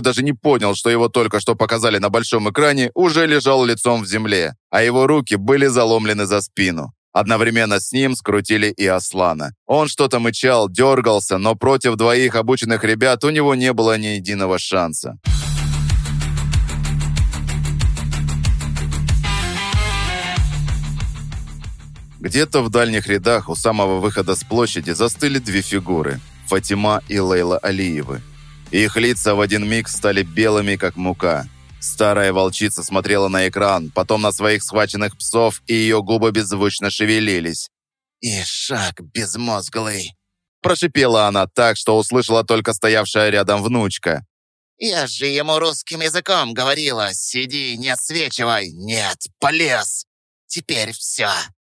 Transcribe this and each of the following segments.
даже не понял, что его только что показали на большом экране, уже лежал лицом в земле, а его руки были заломлены за спину. Одновременно с ним скрутили и Аслана. Он что-то мычал, дергался, но против двоих обученных ребят у него не было ни единого шанса. Где-то в дальних рядах у самого выхода с площади застыли две фигуры – Фатима и Лейла Алиевы. Их лица в один миг стали белыми, как мука. Старая волчица смотрела на экран, потом на своих схваченных псов, и ее губы беззвучно шевелились. «И шаг безмозглый!» Прошипела она так, что услышала только стоявшая рядом внучка. «Я же ему русским языком говорила, сиди, не отсвечивай. Нет, полез. Теперь все.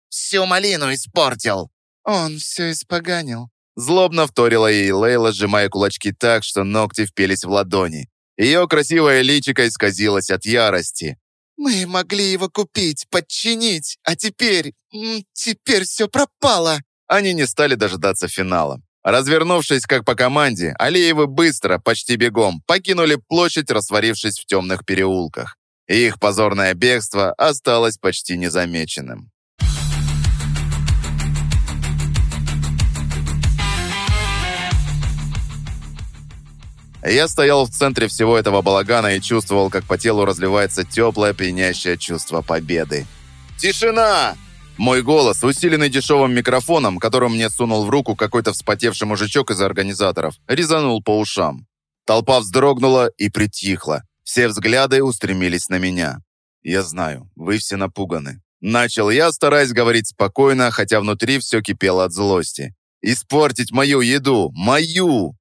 Всю малину испортил». «Он все испоганил», Злобно вторила ей Лейла, сжимая кулачки так, что ногти впились в ладони. Ее красивое личико исказилось от ярости. «Мы могли его купить, подчинить, а теперь... теперь все пропало!» Они не стали дожидаться финала. Развернувшись как по команде, Алиевы быстро, почти бегом, покинули площадь, растворившись в темных переулках. Их позорное бегство осталось почти незамеченным. Я стоял в центре всего этого балагана и чувствовал, как по телу разливается теплое, пьянящее чувство победы. «Тишина!» Мой голос, усиленный дешевым микрофоном, которым мне сунул в руку какой-то вспотевший мужичок из организаторов, резанул по ушам. Толпа вздрогнула и притихла. Все взгляды устремились на меня. «Я знаю, вы все напуганы». Начал я, стараясь говорить спокойно, хотя внутри все кипело от злости. «Испортить мою еду! Мою!»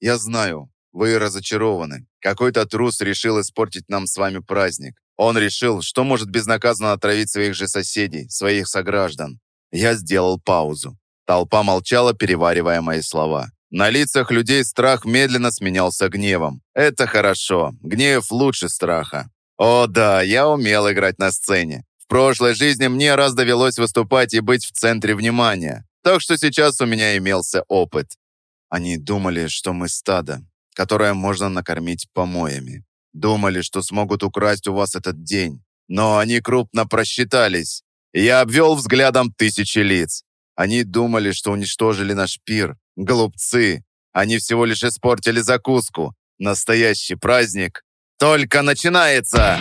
«Я знаю, вы разочарованы. Какой-то трус решил испортить нам с вами праздник. Он решил, что может безнаказанно отравить своих же соседей, своих сограждан. Я сделал паузу. Толпа молчала, переваривая мои слова. На лицах людей страх медленно сменялся гневом. Это хорошо. Гнев лучше страха. О да, я умел играть на сцене. В прошлой жизни мне раз довелось выступать и быть в центре внимания. Так что сейчас у меня имелся опыт. Они думали, что мы стадо, которое можно накормить помоями. Думали, что смогут украсть у вас этот день. Но они крупно просчитались. Я обвел взглядом тысячи лиц. Они думали, что уничтожили наш пир. Голубцы. Они всего лишь испортили закуску. Настоящий праздник только начинается!»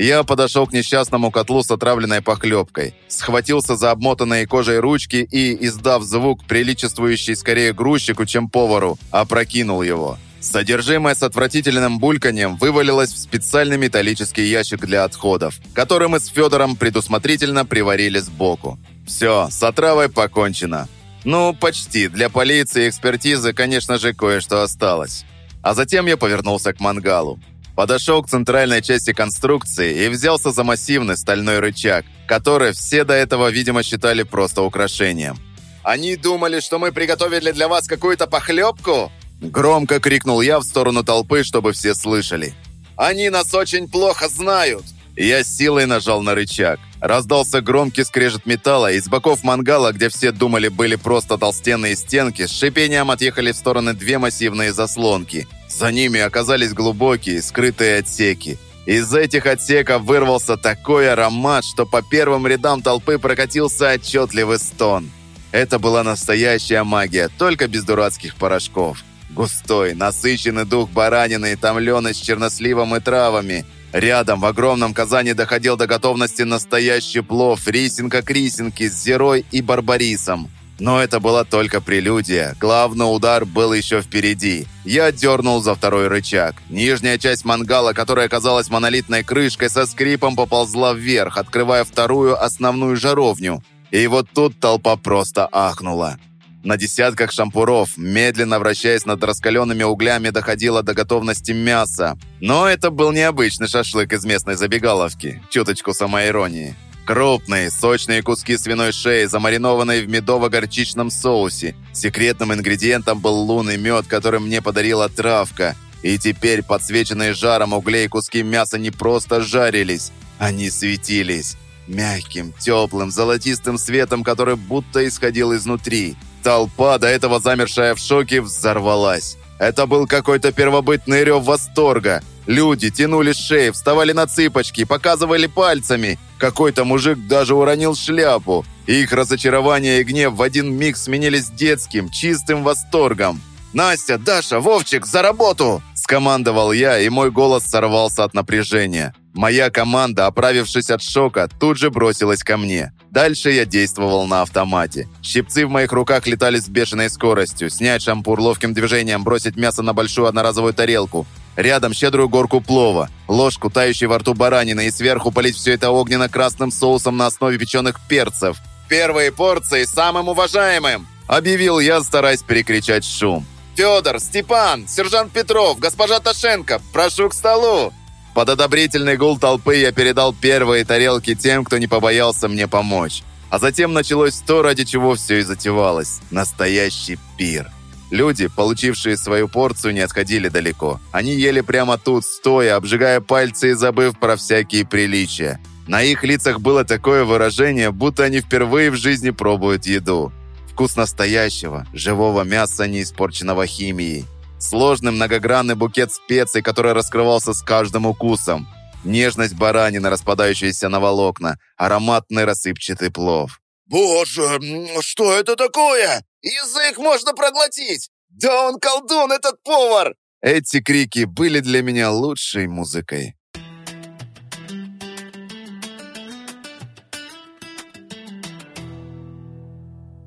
Я подошел к несчастному котлу с отравленной похлебкой, схватился за обмотанные кожей ручки и, издав звук, приличествующий скорее грузчику, чем повару, опрокинул его. Содержимое с отвратительным бульканьем вывалилось в специальный металлический ящик для отходов, который мы с Федором предусмотрительно приварили сбоку. Все, с отравой покончено. Ну, почти. Для полиции и экспертизы, конечно же, кое-что осталось. А затем я повернулся к мангалу. Подошел к центральной части конструкции и взялся за массивный стальной рычаг, который все до этого, видимо, считали просто украшением. «Они думали, что мы приготовили для вас какую-то похлебку?» Громко крикнул я в сторону толпы, чтобы все слышали. «Они нас очень плохо знают!» Я силой нажал на рычаг. Раздался громкий скрежет металла, и с боков мангала, где все думали были просто толстенные стенки, с шипением отъехали в стороны две массивные заслонки – за ними оказались глубокие, скрытые отсеки. Из этих отсеков вырвался такой аромат, что по первым рядам толпы прокатился отчетливый стон. Это была настоящая магия, только без дурацких порошков. Густой, насыщенный дух баранины и томленый с черносливом и травами. Рядом в огромном казане доходил до готовности настоящий плов, рисинка к рисинке с зерой и барбарисом. Но это была только прелюдия. Главный удар был еще впереди. Я дернул за второй рычаг. Нижняя часть мангала, которая оказалась монолитной крышкой, со скрипом поползла вверх, открывая вторую основную жаровню. И вот тут толпа просто ахнула. На десятках шампуров, медленно вращаясь над раскаленными углями, доходило до готовности мяса. Но это был необычный шашлык из местной забегаловки. Чуточку самоиронии. Крупные, сочные куски свиной шеи, замаринованные в медово-горчичном соусе. Секретным ингредиентом был лунный мед, который мне подарила травка. И теперь, подсвеченные жаром углей, куски мяса не просто жарились, они светились. Мягким, теплым, золотистым светом, который будто исходил изнутри. Толпа, до этого замершая в шоке, взорвалась. Это был какой-то первобытный рев восторга. Люди тянули шеи, вставали на цыпочки, показывали пальцами. Какой-то мужик даже уронил шляпу. Их разочарование и гнев в один миг сменились детским, чистым восторгом. «Настя, Даша, Вовчик, за работу!» – скомандовал я, и мой голос сорвался от напряжения. Моя команда, оправившись от шока, тут же бросилась ко мне. Дальше я действовал на автомате. Щипцы в моих руках летали с бешеной скоростью. Снять шампур ловким движением, бросить мясо на большую одноразовую тарелку. Рядом щедрую горку плова, ложку, тающей во рту баранины, и сверху полить все это огненно-красным соусом на основе печеных перцев. «Первые порции самым уважаемым!» – объявил я, стараясь перекричать шум. «Федор, Степан, сержант Петров, госпожа Ташенко, прошу к столу!» Под одобрительный гул толпы я передал первые тарелки тем, кто не побоялся мне помочь. А затем началось то, ради чего все и затевалось. Настоящий пир. Люди, получившие свою порцию, не отходили далеко. Они ели прямо тут, стоя, обжигая пальцы и забыв про всякие приличия. На их лицах было такое выражение, будто они впервые в жизни пробуют еду. Вкус настоящего, живого мяса, не испорченного химией. Сложный многогранный букет специй, который раскрывался с каждым укусом. Нежность баранины, распадающаяся на волокна. Ароматный рассыпчатый плов. «Боже, что это такое? Язык можно проглотить! Да он колдун, этот повар!» Эти крики были для меня лучшей музыкой.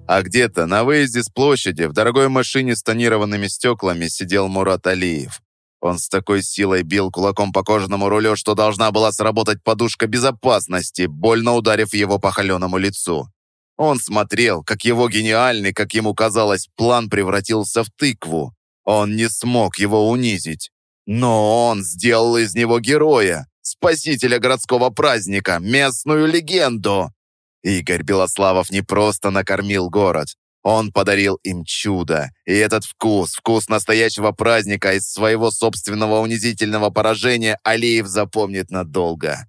А где-то на выезде с площади в дорогой машине с тонированными стеклами сидел Мурат Алиев. Он с такой силой бил кулаком по кожаному рулю, что должна была сработать подушка безопасности, больно ударив его по холеному лицу. Он смотрел, как его гениальный, как ему казалось, план превратился в тыкву. Он не смог его унизить. Но он сделал из него героя, спасителя городского праздника, местную легенду. Игорь Белославов не просто накормил город. Он подарил им чудо. И этот вкус, вкус настоящего праздника из своего собственного унизительного поражения Алиев запомнит надолго.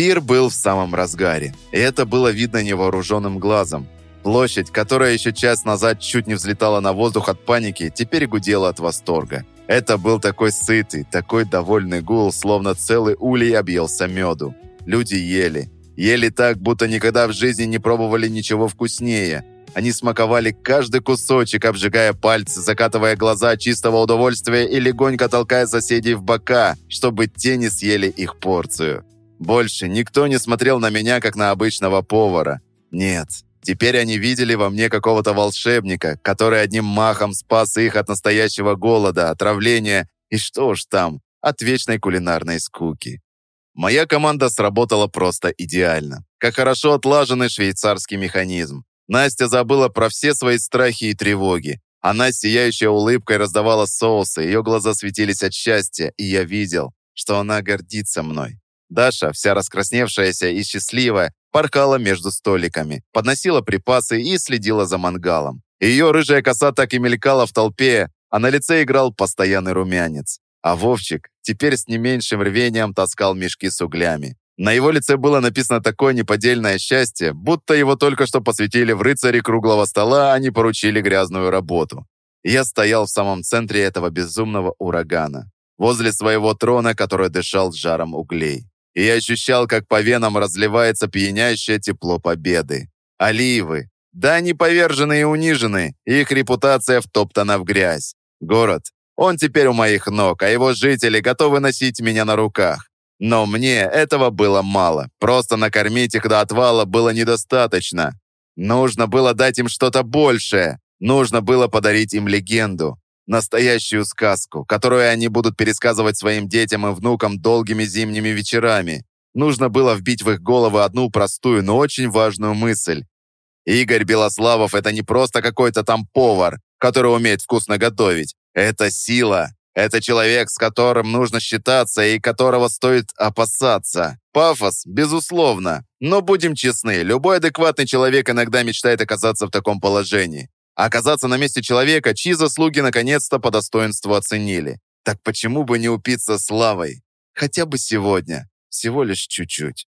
Пир был в самом разгаре, и это было видно невооруженным глазом. Площадь, которая еще час назад чуть не взлетала на воздух от паники, теперь гудела от восторга. Это был такой сытый, такой довольный гул, словно целый улей объелся меду. Люди ели. Ели так, будто никогда в жизни не пробовали ничего вкуснее. Они смаковали каждый кусочек, обжигая пальцы, закатывая глаза от чистого удовольствия и легонько толкая соседей в бока, чтобы те не съели их порцию. Больше никто не смотрел на меня, как на обычного повара. Нет, Теперь они видели во мне какого-то волшебника, который одним махом спас их от настоящего голода, отравления и что уж там, от вечной кулинарной скуки. Моя команда сработала просто идеально, как хорошо отлаженный швейцарский механизм. Настя забыла про все свои страхи и тревоги. Она сияющей улыбкой раздавала соусы, ее глаза светились от счастья, и я видел, что она гордится мной. Даша, вся раскрасневшаяся и счастливая, порхала между столиками, подносила припасы и следила за мангалом. Ее рыжая коса так и мелькала в толпе, а на лице играл постоянный румянец. А Вовчик теперь с не меньшим рвением таскал мешки с углями. На его лице было написано такое неподдельное счастье, будто его только что посвятили в рыцари круглого стола, а не поручили грязную работу. я стоял в самом центре этого безумного урагана, возле своего трона, который дышал жаром углей и я ощущал, как по венам разливается пьянящее тепло победы. Алиевы. Да, они повержены и унижены, их репутация втоптана в грязь. Город. Он теперь у моих ног, а его жители готовы носить меня на руках. Но мне этого было мало. Просто накормить их до отвала было недостаточно. Нужно было дать им что-то большее. Нужно было подарить им легенду. Настоящую сказку, которую они будут пересказывать своим детям и внукам долгими зимними вечерами. Нужно было вбить в их головы одну простую, но очень важную мысль. Игорь Белославов – это не просто какой-то там повар, который умеет вкусно готовить. Это сила. Это человек, с которым нужно считаться и которого стоит опасаться. Пафос, безусловно. Но будем честны, любой адекватный человек иногда мечтает оказаться в таком положении. А оказаться на месте человека, чьи заслуги наконец-то по достоинству оценили. Так почему бы не упиться славой? Хотя бы сегодня. Всего лишь чуть-чуть.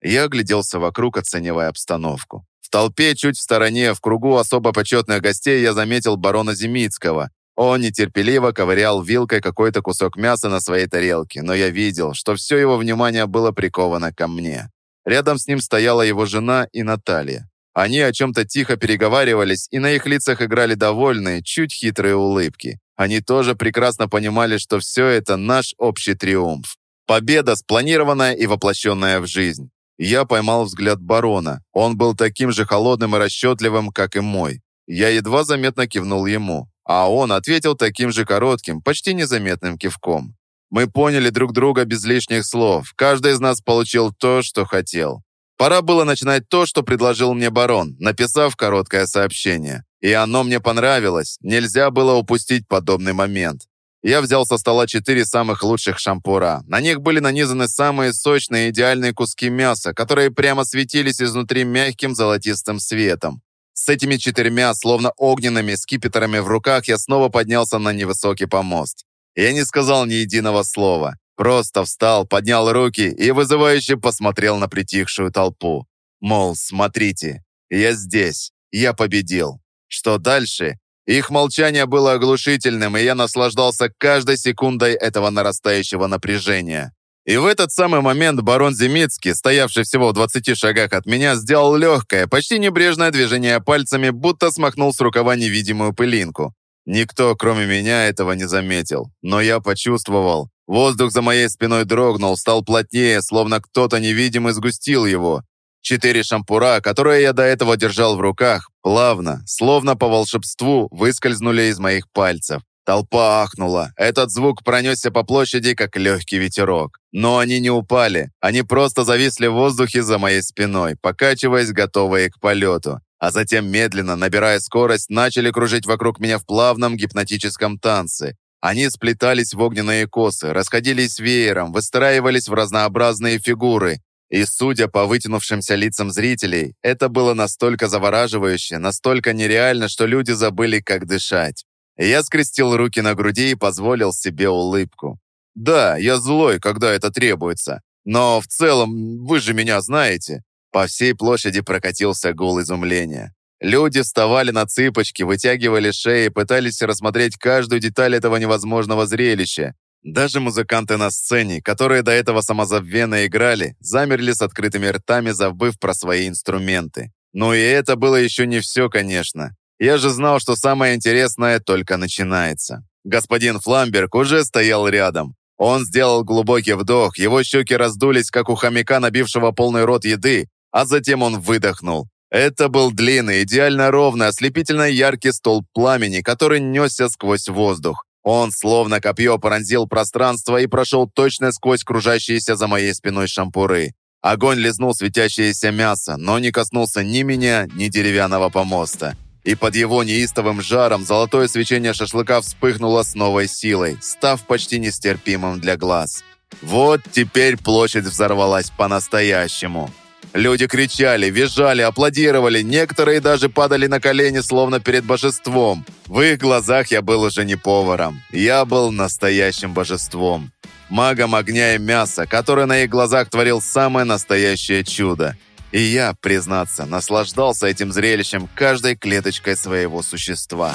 Я огляделся вокруг, оценивая обстановку. В толпе, чуть в стороне, в кругу особо почетных гостей, я заметил барона Земицкого. Он нетерпеливо ковырял вилкой какой-то кусок мяса на своей тарелке, но я видел, что все его внимание было приковано ко мне. Рядом с ним стояла его жена и Наталья. Они о чем-то тихо переговаривались, и на их лицах играли довольные, чуть хитрые улыбки. Они тоже прекрасно понимали, что все это наш общий триумф. Победа, спланированная и воплощенная в жизнь. Я поймал взгляд барона. Он был таким же холодным и расчетливым, как и мой. Я едва заметно кивнул ему, а он ответил таким же коротким, почти незаметным кивком. Мы поняли друг друга без лишних слов. Каждый из нас получил то, что хотел. Пора было начинать то, что предложил мне барон, написав короткое сообщение. И оно мне понравилось. Нельзя было упустить подобный момент. Я взял со стола четыре самых лучших шампура. На них были нанизаны самые сочные идеальные куски мяса, которые прямо светились изнутри мягким золотистым светом. С этими четырьмя, словно огненными скипетрами в руках, я снова поднялся на невысокий помост. Я не сказал ни единого слова. Просто встал, поднял руки и вызывающе посмотрел на притихшую толпу. Мол, смотрите, я здесь, я победил. Что дальше? Их молчание было оглушительным, и я наслаждался каждой секундой этого нарастающего напряжения. И в этот самый момент барон Земицкий, стоявший всего в 20 шагах от меня, сделал легкое, почти небрежное движение пальцами, будто смахнул с рукава невидимую пылинку. Никто, кроме меня, этого не заметил. Но я почувствовал. Воздух за моей спиной дрогнул, стал плотнее, словно кто-то невидимый сгустил его. Четыре шампура, которые я до этого держал в руках, плавно, словно по волшебству, выскользнули из моих пальцев. Толпа ахнула. Этот звук пронесся по площади, как легкий ветерок. Но они не упали. Они просто зависли в воздухе за моей спиной, покачиваясь, готовые к полету. А затем, медленно, набирая скорость, начали кружить вокруг меня в плавном гипнотическом танце. Они сплетались в огненные косы, расходились веером, выстраивались в разнообразные фигуры, и, судя по вытянувшимся лицам зрителей, это было настолько завораживающе, настолько нереально, что люди забыли, как дышать. Я скрестил руки на груди и позволил себе улыбку. «Да, я злой, когда это требуется. Но в целом, вы же меня знаете». По всей площади прокатился гул изумления. Люди вставали на цыпочки, вытягивали шеи, пытались рассмотреть каждую деталь этого невозможного зрелища. Даже музыканты на сцене, которые до этого самозабвенно играли, замерли с открытыми ртами, забыв про свои инструменты. Но и это было еще не все, конечно. Я же знал, что самое интересное только начинается. Господин Фламберг уже стоял рядом. Он сделал глубокий вдох, его щеки раздулись, как у хомяка, набившего полный рот еды, а затем он выдохнул. Это был длинный, идеально ровный, ослепительно яркий столб пламени, который несся сквозь воздух. Он, словно копье, пронзил пространство и прошел точно сквозь кружащиеся за моей спиной шампуры. Огонь лизнул светящееся мясо, но не коснулся ни меня, ни деревянного помоста. И под его неистовым жаром золотое свечение шашлыка вспыхнуло с новой силой, став почти нестерпимым для глаз. Вот теперь площадь взорвалась по-настоящему. Люди кричали, визжали, аплодировали, некоторые даже падали на колени, словно перед божеством. В их глазах я был уже не поваром, я был настоящим божеством. Магом огня и мяса, который на их глазах творил самое настоящее чудо. И я, признаться, наслаждался этим зрелищем каждой клеточкой своего существа.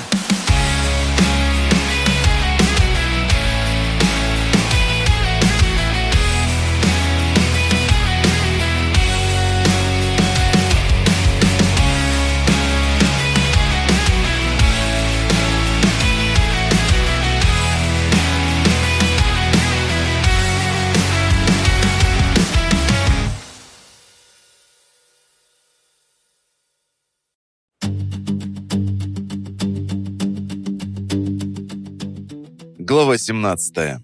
Глава 17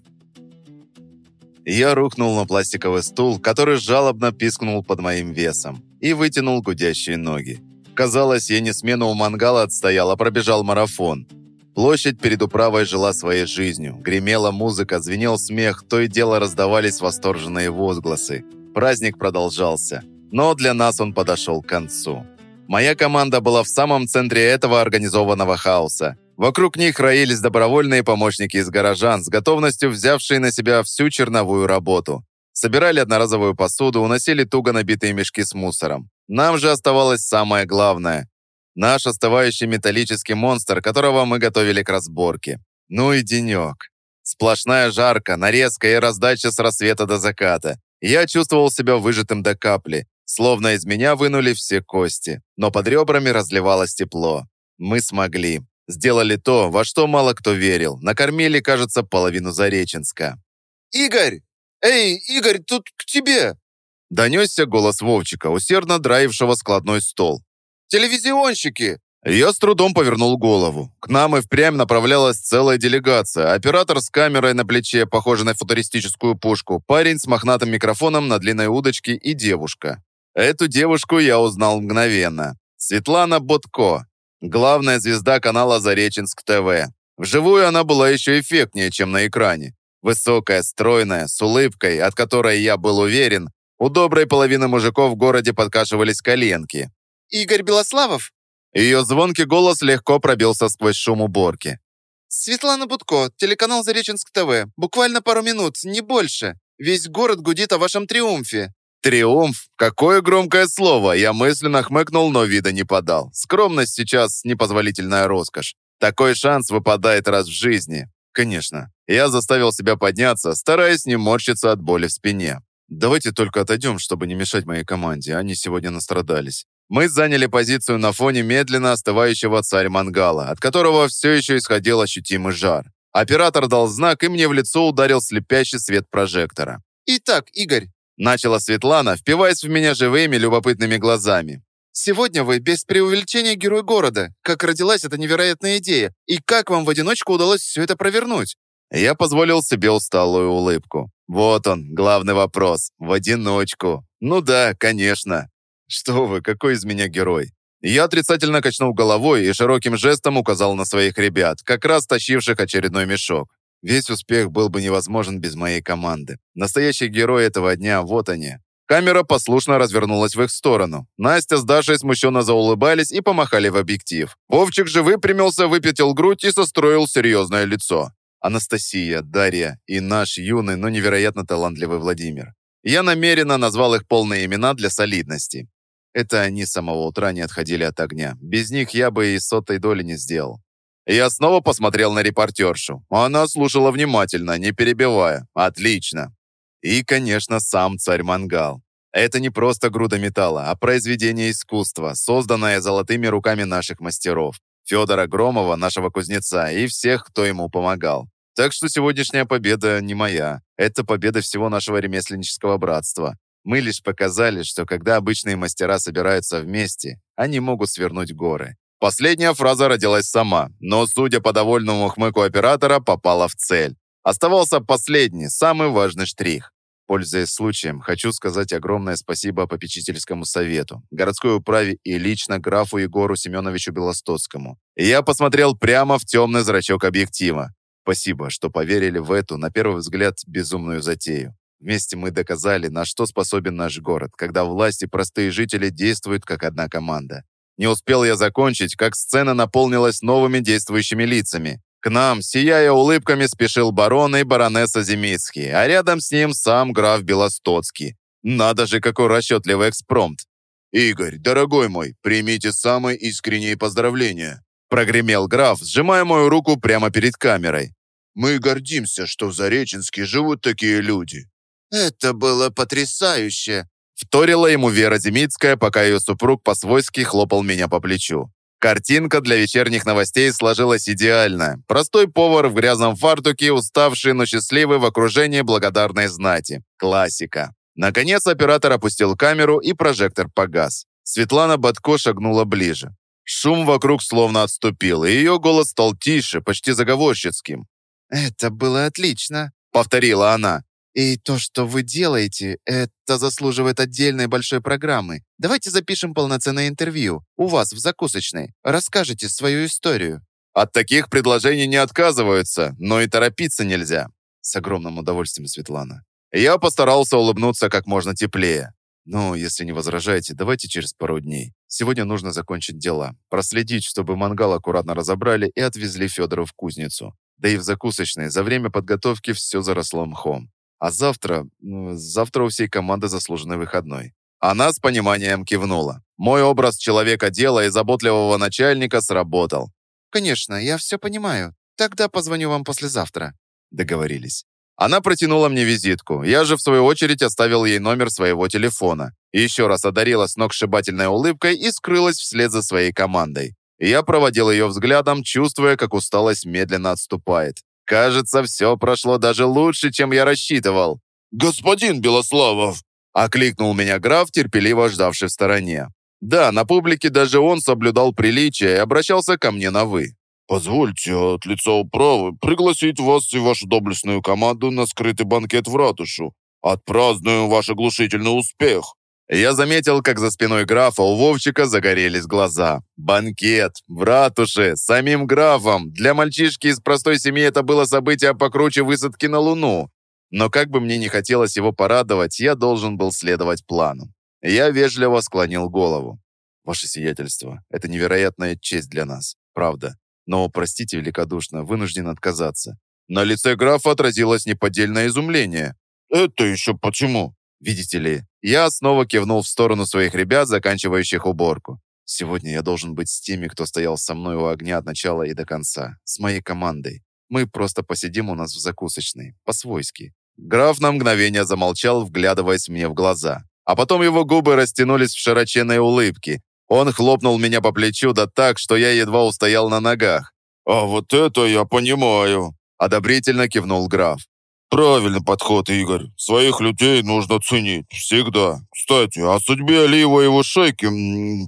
Я рухнул на пластиковый стул, который жалобно пискнул под моим весом, и вытянул гудящие ноги. Казалось, я не смену у мангала отстоял, а пробежал марафон. Площадь перед управой жила своей жизнью. Гремела музыка, звенел смех, то и дело раздавались восторженные возгласы. Праздник продолжался, но для нас он подошел к концу. Моя команда была в самом центре этого организованного хаоса. Вокруг них роились добровольные помощники из горожан, с готовностью взявшие на себя всю черновую работу. Собирали одноразовую посуду, уносили туго набитые мешки с мусором. Нам же оставалось самое главное. Наш остывающий металлический монстр, которого мы готовили к разборке. Ну и денек. Сплошная жарка, нарезка и раздача с рассвета до заката. Я чувствовал себя выжатым до капли, словно из меня вынули все кости. Но под ребрами разливалось тепло. Мы смогли. Сделали то, во что мало кто верил. Накормили, кажется, половину Зареченска. «Игорь! Эй, Игорь, тут к тебе!» Донесся голос Вовчика, усердно драившего складной стол. «Телевизионщики! Я с трудом повернул голову. К нам и впрямь направлялась целая делегация. Оператор с камерой на плече, похожий на футуристическую пушку, парень с мохнатым микрофоном на длинной удочке и девушка. Эту девушку я узнал мгновенно. Светлана Ботко, главная звезда канала «Зареченск ТВ». Вживую она была еще эффектнее, чем на экране. Высокая, стройная, с улыбкой, от которой я был уверен, у доброй половины мужиков в городе подкашивались коленки. «Игорь Белославов?» Ее звонкий голос легко пробился сквозь шум уборки. «Светлана Будко, телеканал Зареченск ТВ. Буквально пару минут, не больше. Весь город гудит о вашем триумфе». «Триумф? Какое громкое слово!» Я мысленно хмыкнул, но вида не подал. Скромность сейчас непозволительная роскошь. Такой шанс выпадает раз в жизни. Конечно. Я заставил себя подняться, стараясь не морщиться от боли в спине. Давайте только отойдем, чтобы не мешать моей команде. Они сегодня настрадались. Мы заняли позицию на фоне медленно остывающего царь мангала, от которого все еще исходил ощутимый жар. Оператор дал знак, и мне в лицо ударил слепящий свет прожектора. «Итак, Игорь», — начала Светлана, впиваясь в меня живыми, любопытными глазами. «Сегодня вы без преувеличения герой города. Как родилась эта невероятная идея? И как вам в одиночку удалось все это провернуть?» Я позволил себе усталую улыбку. Вот он, главный вопрос. В одиночку. Ну да, конечно. «Что вы, какой из меня герой?» Я отрицательно качнул головой и широким жестом указал на своих ребят, как раз тащивших очередной мешок. Весь успех был бы невозможен без моей команды. Настоящие герои этого дня, вот они. Камера послушно развернулась в их сторону. Настя с Дашей смущенно заулыбались и помахали в объектив. Вовчик же выпрямился, выпятил грудь и состроил серьезное лицо. Анастасия, Дарья и наш юный, но невероятно талантливый Владимир. Я намеренно назвал их полные имена для солидности. Это они с самого утра не отходили от огня. Без них я бы и сотой доли не сделал. Я снова посмотрел на репортершу. Она слушала внимательно, не перебивая. Отлично. И, конечно, сам царь Мангал. Это не просто груда металла, а произведение искусства, созданное золотыми руками наших мастеров. Федора Громова, нашего кузнеца, и всех, кто ему помогал. Так что сегодняшняя победа не моя. Это победа всего нашего ремесленнического братства. Мы лишь показали, что когда обычные мастера собираются вместе, они могут свернуть горы. Последняя фраза родилась сама, но, судя по довольному хмыку оператора, попала в цель. Оставался последний, самый важный штрих. Пользуясь случаем, хочу сказать огромное спасибо попечительскому совету, городской управе и лично графу Егору Семеновичу Белостоцкому. я посмотрел прямо в темный зрачок объектива. Спасибо, что поверили в эту, на первый взгляд, безумную затею. Вместе мы доказали, на что способен наш город, когда власть и простые жители действуют как одна команда. Не успел я закончить, как сцена наполнилась новыми действующими лицами. К нам, сияя улыбками, спешил барон и баронесса Земицкий, а рядом с ним сам граф Белостоцкий. Надо же, какой расчетливый экспромт. «Игорь, дорогой мой, примите самые искренние поздравления», прогремел граф, сжимая мою руку прямо перед камерой. «Мы гордимся, что в Зареченске живут такие люди. «Это было потрясающе!» Вторила ему Вера Демицкая, пока ее супруг по-свойски хлопал меня по плечу. Картинка для вечерних новостей сложилась идеально. Простой повар в грязном фартуке, уставший, но счастливый в окружении благодарной знати. Классика. Наконец оператор опустил камеру, и прожектор погас. Светлана Батко шагнула ближе. Шум вокруг словно отступил, и ее голос стал тише, почти заговорщицким. «Это было отлично», — повторила она. И то, что вы делаете, это заслуживает отдельной большой программы. Давайте запишем полноценное интервью. У вас в закусочной. Расскажите свою историю». «От таких предложений не отказываются, но и торопиться нельзя». С огромным удовольствием, Светлана. Я постарался улыбнуться как можно теплее. «Ну, если не возражаете, давайте через пару дней. Сегодня нужно закончить дела, проследить, чтобы мангал аккуратно разобрали и отвезли Федора в кузницу. Да и в закусочной за время подготовки все заросло мхом. А завтра... Завтра у всей команды заслуженный выходной». Она с пониманием кивнула. Мой образ человека дела и заботливого начальника сработал. «Конечно, я все понимаю. Тогда позвоню вам послезавтра». Договорились. Она протянула мне визитку. Я же, в свою очередь, оставил ей номер своего телефона. Еще раз одарила сногсшибательной улыбкой и скрылась вслед за своей командой. Я проводил ее взглядом, чувствуя, как усталость медленно отступает. Кажется, все прошло даже лучше, чем я рассчитывал. «Господин Белославов!» – окликнул меня граф, терпеливо ждавший в стороне. Да, на публике даже он соблюдал приличие и обращался ко мне на «вы». «Позвольте от лица управы пригласить вас и вашу доблестную команду на скрытый банкет в ратушу. Отпразднуем ваш оглушительный успех!» Я заметил, как за спиной графа у Вовчика загорелись глаза. Банкет, в ратуше, самим графом. Для мальчишки из простой семьи это было событие покруче высадки на Луну. Но как бы мне не хотелось его порадовать, я должен был следовать плану. Я вежливо склонил голову. «Ваше сиятельство, это невероятная честь для нас, правда но, простите великодушно, вынужден отказаться. На лице графа отразилось неподдельное изумление. «Это еще почему?» «Видите ли, я снова кивнул в сторону своих ребят, заканчивающих уборку. Сегодня я должен быть с теми, кто стоял со мной у огня от начала и до конца, с моей командой. Мы просто посидим у нас в закусочной, по-свойски». Граф на мгновение замолчал, вглядываясь мне в глаза. А потом его губы растянулись в широченной улыбке, он хлопнул меня по плечу да так, что я едва устоял на ногах. «А вот это я понимаю», — одобрительно кивнул граф. «Правильный подход, Игорь. Своих людей нужно ценить. Всегда. Кстати, о судьбе Алиева и его шайки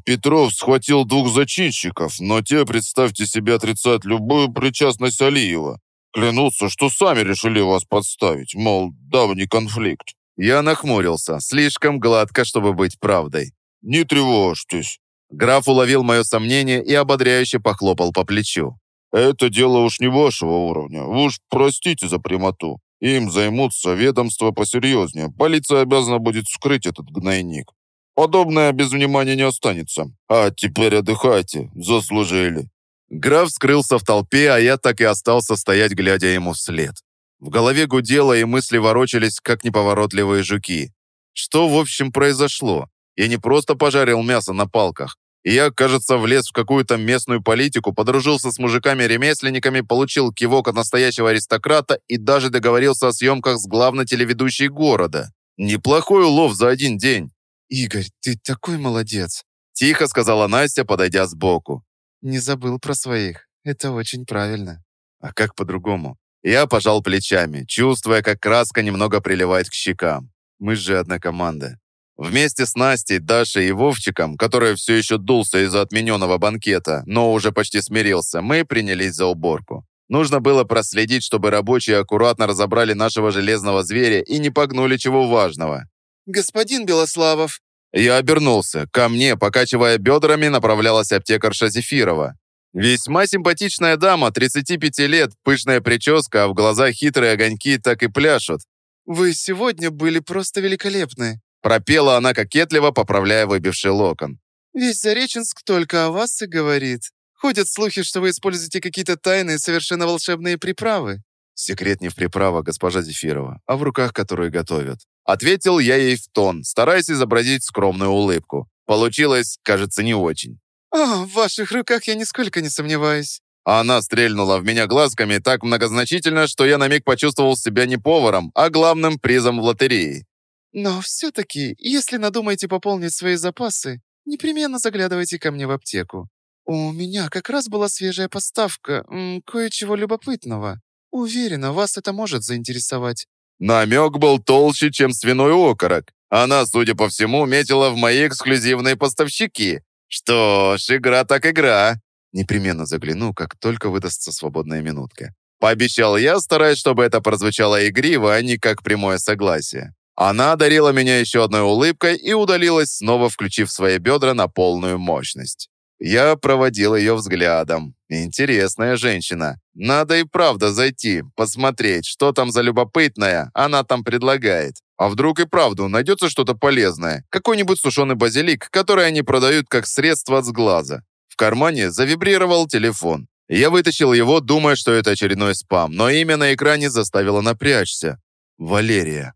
Петров схватил двух зачинщиков, но те, представьте себе, отрицают любую причастность Алиева. Клянутся, что сами решили вас подставить, мол, давний конфликт». Я нахмурился. Слишком гладко, чтобы быть правдой. «Не тревожьтесь. Граф уловил мое сомнение и ободряюще похлопал по плечу. «Это дело уж не вашего уровня. Вы уж простите за прямоту. Им займутся ведомства посерьезнее. Полиция обязана будет вскрыть этот гнойник. Подобное без внимания не останется. А теперь отдыхайте. Заслужили». Граф скрылся в толпе, а я так и остался стоять, глядя ему вслед. В голове гудело, и мысли ворочались, как неповоротливые жуки. Что, в общем, произошло? Я не просто пожарил мясо на палках. И я, кажется, влез в какую-то местную политику, подружился с мужиками-ремесленниками, получил кивок от настоящего аристократа и даже договорился о съемках с главной телеведущей города. Неплохой улов за один день. «Игорь, ты такой молодец!» Тихо сказала Настя, подойдя сбоку. «Не забыл про своих. Это очень правильно». А как по-другому? Я пожал плечами, чувствуя, как краска немного приливает к щекам. Мы же одна команда. Вместе с Настей, Дашей и Вовчиком, который все еще дулся из-за отмененного банкета, но уже почти смирился, мы принялись за уборку. Нужно было проследить, чтобы рабочие аккуратно разобрали нашего железного зверя и не погнули чего важного. «Господин Белославов!» Я обернулся. Ко мне, покачивая бедрами, направлялась аптекарша Зефирова. Весьма симпатичная дама, 35 лет, пышная прическа, а в глазах хитрые огоньки так и пляшут. «Вы сегодня были просто великолепны!» Пропела она кокетливо, поправляя выбивший локон. «Весь Зареченск только о вас и говорит. Ходят слухи, что вы используете какие-то тайные, совершенно волшебные приправы». «Секрет не в приправах, госпожа Зефирова, а в руках, которые готовят». Ответил я ей в тон, стараясь изобразить скромную улыбку. Получилось, кажется, не очень. «О, в ваших руках я нисколько не сомневаюсь». Она стрельнула в меня глазками так многозначительно, что я на миг почувствовал себя не поваром, а главным призом в лотерее. Но все-таки, если надумаете пополнить свои запасы, непременно заглядывайте ко мне в аптеку. У меня как раз была свежая поставка, кое-чего любопытного. Уверена, вас это может заинтересовать». Намек был толще, чем свиной окорок. Она, судя по всему, метила в мои эксклюзивные поставщики. Что ж, игра так игра. Непременно загляну, как только выдастся свободная минутка. Пообещал я, стараясь, чтобы это прозвучало игриво, а не как прямое согласие. Она одарила меня еще одной улыбкой и удалилась, снова включив свои бедра на полную мощность. Я проводил ее взглядом. Интересная женщина. Надо и правда зайти, посмотреть, что там за любопытное она там предлагает. А вдруг и правду найдется что-то полезное? Какой-нибудь сушеный базилик, который они продают как средство от сглаза. В кармане завибрировал телефон. Я вытащил его, думая, что это очередной спам, но имя на экране заставило напрячься. Валерия.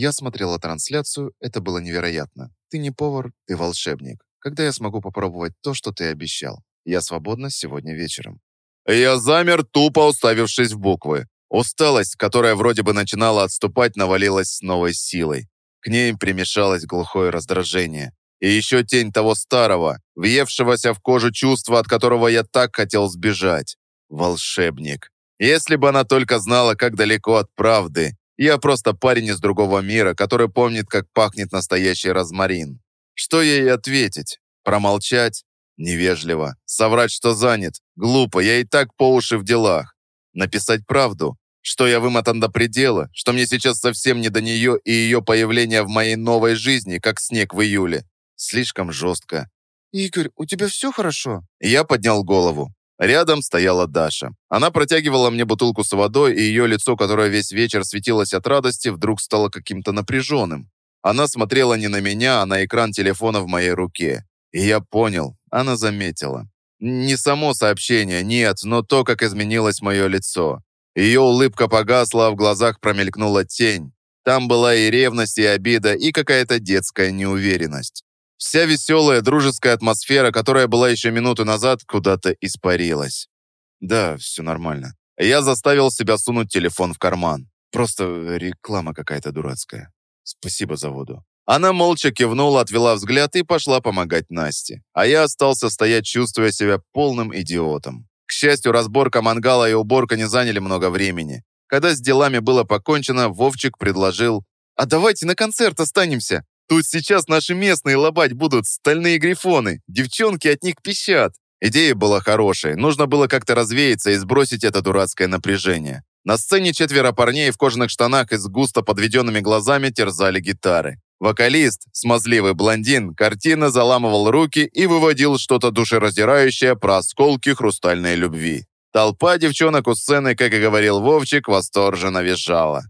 Я смотрела трансляцию, это было невероятно. Ты не повар, ты волшебник. Когда я смогу попробовать то, что ты обещал? Я свободна сегодня вечером. Я замер, тупо уставившись в буквы. Усталость, которая вроде бы начинала отступать, навалилась с новой силой. К ней примешалось глухое раздражение. И еще тень того старого, въевшегося в кожу чувства, от которого я так хотел сбежать. Волшебник. Если бы она только знала, как далеко от правды. Я просто парень из другого мира, который помнит, как пахнет настоящий розмарин. Что ей ответить? Промолчать? Невежливо. Соврать, что занят? Глупо, я и так по уши в делах. Написать правду? Что я вымотан до предела? Что мне сейчас совсем не до нее и ее появления в моей новой жизни, как снег в июле? Слишком жестко. «Игорь, у тебя все хорошо?» Я поднял голову. Рядом стояла Даша. Она протягивала мне бутылку с водой, и ее лицо, которое весь вечер светилось от радости, вдруг стало каким-то напряженным. Она смотрела не на меня, а на экран телефона в моей руке. И я понял, она заметила. Не само сообщение, нет, но то, как изменилось мое лицо. Ее улыбка погасла, а в глазах промелькнула тень. Там была и ревность, и обида, и какая-то детская неуверенность. Вся веселая, дружеская атмосфера, которая была еще минуту назад, куда-то испарилась. Да, все нормально. Я заставил себя сунуть телефон в карман. Просто реклама какая-то дурацкая. Спасибо за воду. Она молча кивнула, отвела взгляд и пошла помогать Насте. А я остался стоять, чувствуя себя полным идиотом. К счастью, разборка мангала и уборка не заняли много времени. Когда с делами было покончено, Вовчик предложил «А давайте на концерт останемся. Тут сейчас наши местные лобать будут стальные грифоны. Девчонки от них пищат». Идея была хорошей. Нужно было как-то развеяться и сбросить это дурацкое напряжение. На сцене четверо парней в кожаных штанах и с густо подведенными глазами терзали гитары. Вокалист, смазливый блондин, картина заламывал руки и выводил что-то душераздирающее про осколки хрустальной любви. Толпа девчонок у сцены, как и говорил Вовчик, восторженно визжала.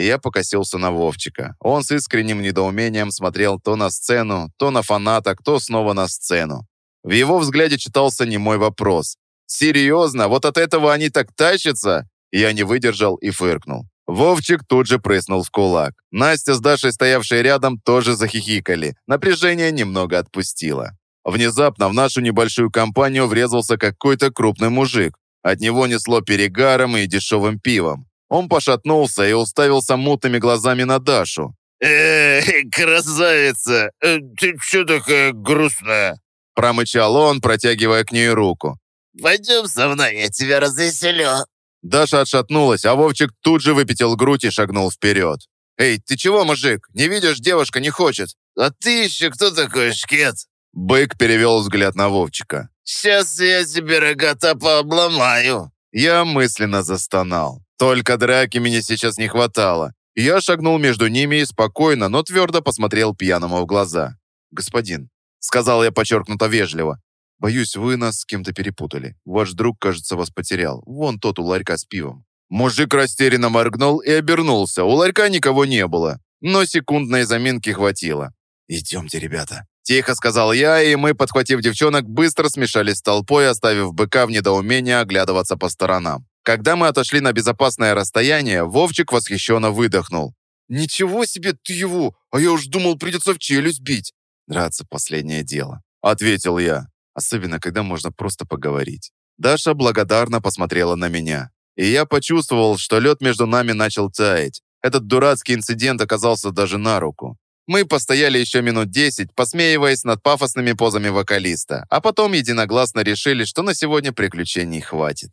И я покосился на Вовчика. Он с искренним недоумением смотрел то на сцену, то на фанаток, то снова на сцену. В его взгляде читался немой вопрос. «Серьезно? Вот от этого они так тащатся?» Я не выдержал и фыркнул. Вовчик тут же прыснул в кулак. Настя с Дашей, стоявшие рядом, тоже захихикали. Напряжение немного отпустило. Внезапно в нашу небольшую компанию врезался какой-то крупный мужик. От него несло перегаром и дешевым пивом. Он пошатнулся и уставился мутными глазами на Дашу. «Эй, красавица, э, ты что такая грустная?» Промычал он, протягивая к ней руку. «Пойдем со мной, я тебя развеселю». Даша отшатнулась, а Вовчик тут же выпятил грудь и шагнул вперед. «Эй, ты чего, мужик? Не видишь, девушка не хочет». «А ты еще кто такой, шкет?» Бык перевел взгляд на Вовчика. «Сейчас я тебе рогата пообломаю». Я мысленно застонал. Только драки мне сейчас не хватало. Я шагнул между ними и спокойно, но твердо посмотрел пьяному в глаза. «Господин», — сказал я подчеркнуто вежливо, Боюсь, вы нас с кем-то перепутали. Ваш друг, кажется, вас потерял. Вон тот у ларька с пивом». Мужик растерянно моргнул и обернулся. У ларька никого не было. Но секундной заминки хватило. «Идемте, ребята». Тихо сказал я, и мы, подхватив девчонок, быстро смешались с толпой, оставив быка в недоумении оглядываться по сторонам. Когда мы отошли на безопасное расстояние, Вовчик восхищенно выдохнул. «Ничего себе ты его! А я уж думал, придется в челюсть бить!» «Драться – последнее дело», – ответил я особенно когда можно просто поговорить. Даша благодарно посмотрела на меня. И я почувствовал, что лед между нами начал таять. Этот дурацкий инцидент оказался даже на руку. Мы постояли еще минут десять, посмеиваясь над пафосными позами вокалиста, а потом единогласно решили, что на сегодня приключений хватит.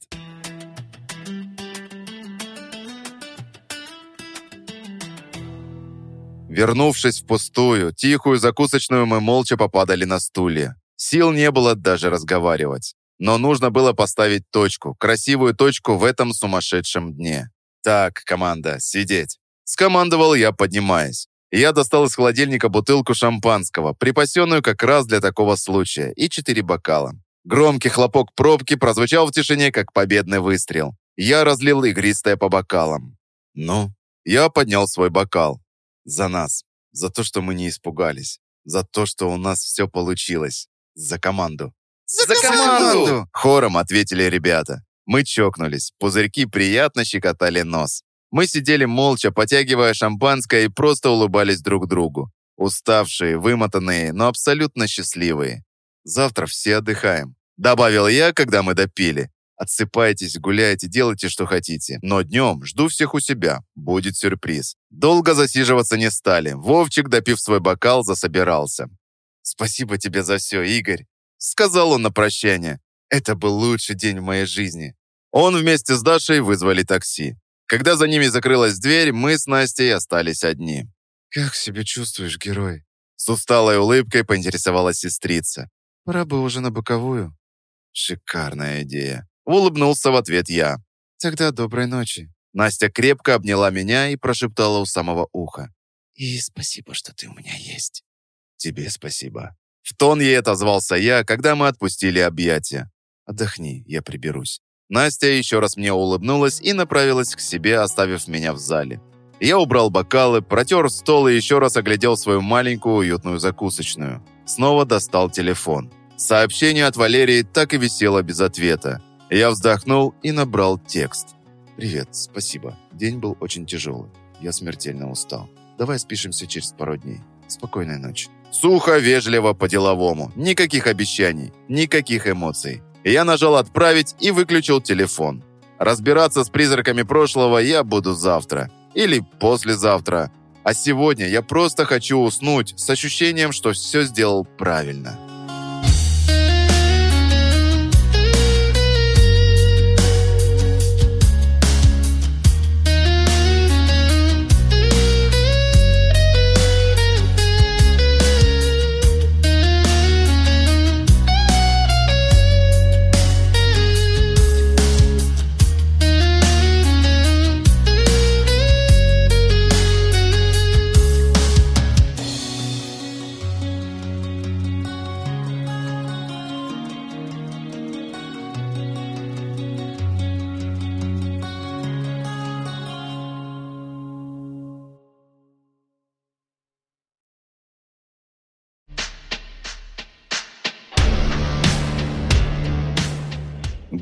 Вернувшись в пустую, тихую закусочную, мы молча попадали на стулья. Сил не было даже разговаривать. Но нужно было поставить точку, красивую точку в этом сумасшедшем дне. «Так, команда, сидеть!» Скомандовал я, поднимаясь. Я достал из холодильника бутылку шампанского, припасенную как раз для такого случая, и четыре бокала. Громкий хлопок пробки прозвучал в тишине, как победный выстрел. Я разлил игристое по бокалам. Ну, я поднял свой бокал. За нас. За то, что мы не испугались. За то, что у нас все получилось. За команду. За, команду! Хором ответили ребята. Мы чокнулись. Пузырьки приятно щекотали нос. Мы сидели молча, потягивая шампанское и просто улыбались друг другу. Уставшие, вымотанные, но абсолютно счастливые. Завтра все отдыхаем. Добавил я, когда мы допили. Отсыпайтесь, гуляйте, делайте, что хотите. Но днем жду всех у себя. Будет сюрприз. Долго засиживаться не стали. Вовчик, допив свой бокал, засобирался. «Спасибо тебе за все, Игорь», — сказал он на прощание. «Это был лучший день в моей жизни». Он вместе с Дашей вызвали такси. Когда за ними закрылась дверь, мы с Настей остались одни. «Как себя чувствуешь, герой?» С усталой улыбкой поинтересовалась сестрица. «Пора бы уже на боковую». Шикарная идея. Улыбнулся в ответ я. «Тогда доброй ночи». Настя крепко обняла меня и прошептала у самого уха. «И спасибо, что ты у меня есть». «Тебе спасибо». В тон ей отозвался я, когда мы отпустили объятия. «Отдохни, я приберусь». Настя еще раз мне улыбнулась и направилась к себе, оставив меня в зале. Я убрал бокалы, протер стол и еще раз оглядел свою маленькую уютную закусочную. Снова достал телефон. Сообщение от Валерии так и висело без ответа. Я вздохнул и набрал текст. «Привет, спасибо. День был очень тяжелый. Я смертельно устал. Давай спишемся через пару дней. Спокойной ночи». Сухо, вежливо, по-деловому. Никаких обещаний, никаких эмоций. Я нажал «Отправить» и выключил телефон. Разбираться с призраками прошлого я буду завтра. Или послезавтра. А сегодня я просто хочу уснуть с ощущением, что все сделал правильно.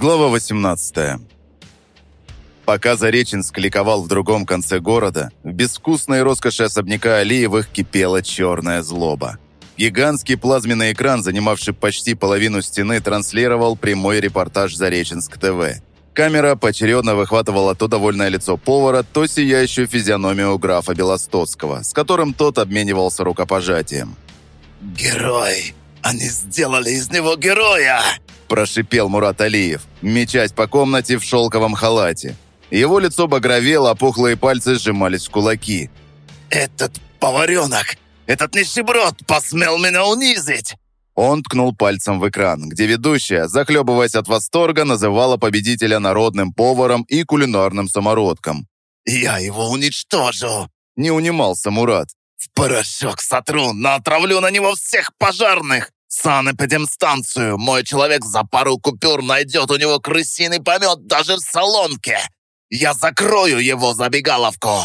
Глава 18 Пока Зареченск ликовал в другом конце города, в безвкусной роскоши особняка Алиевых кипела черная злоба. Гигантский плазменный экран, занимавший почти половину стены, транслировал прямой репортаж Зареченск ТВ. Камера поочередно выхватывала то довольное лицо повара, то сияющую физиономию графа Белостоцкого, с которым тот обменивался рукопожатием. «Герой! Они сделали из него героя!» Прошипел Мурат Алиев, мечась по комнате в шелковом халате. Его лицо багровело, а пухлые пальцы сжимались в кулаки. «Этот поваренок, этот нищеброд посмел меня унизить!» Он ткнул пальцем в экран, где ведущая, захлебываясь от восторга, называла победителя народным поваром и кулинарным самородком. «Я его уничтожу!» Не унимался Мурат. «В порошок сотру, натравлю на него всех пожарных! Санэпидемстанцию. Мой человек за пару купюр найдет у него крысиный помет даже в салонке. Я закрою его забегаловку».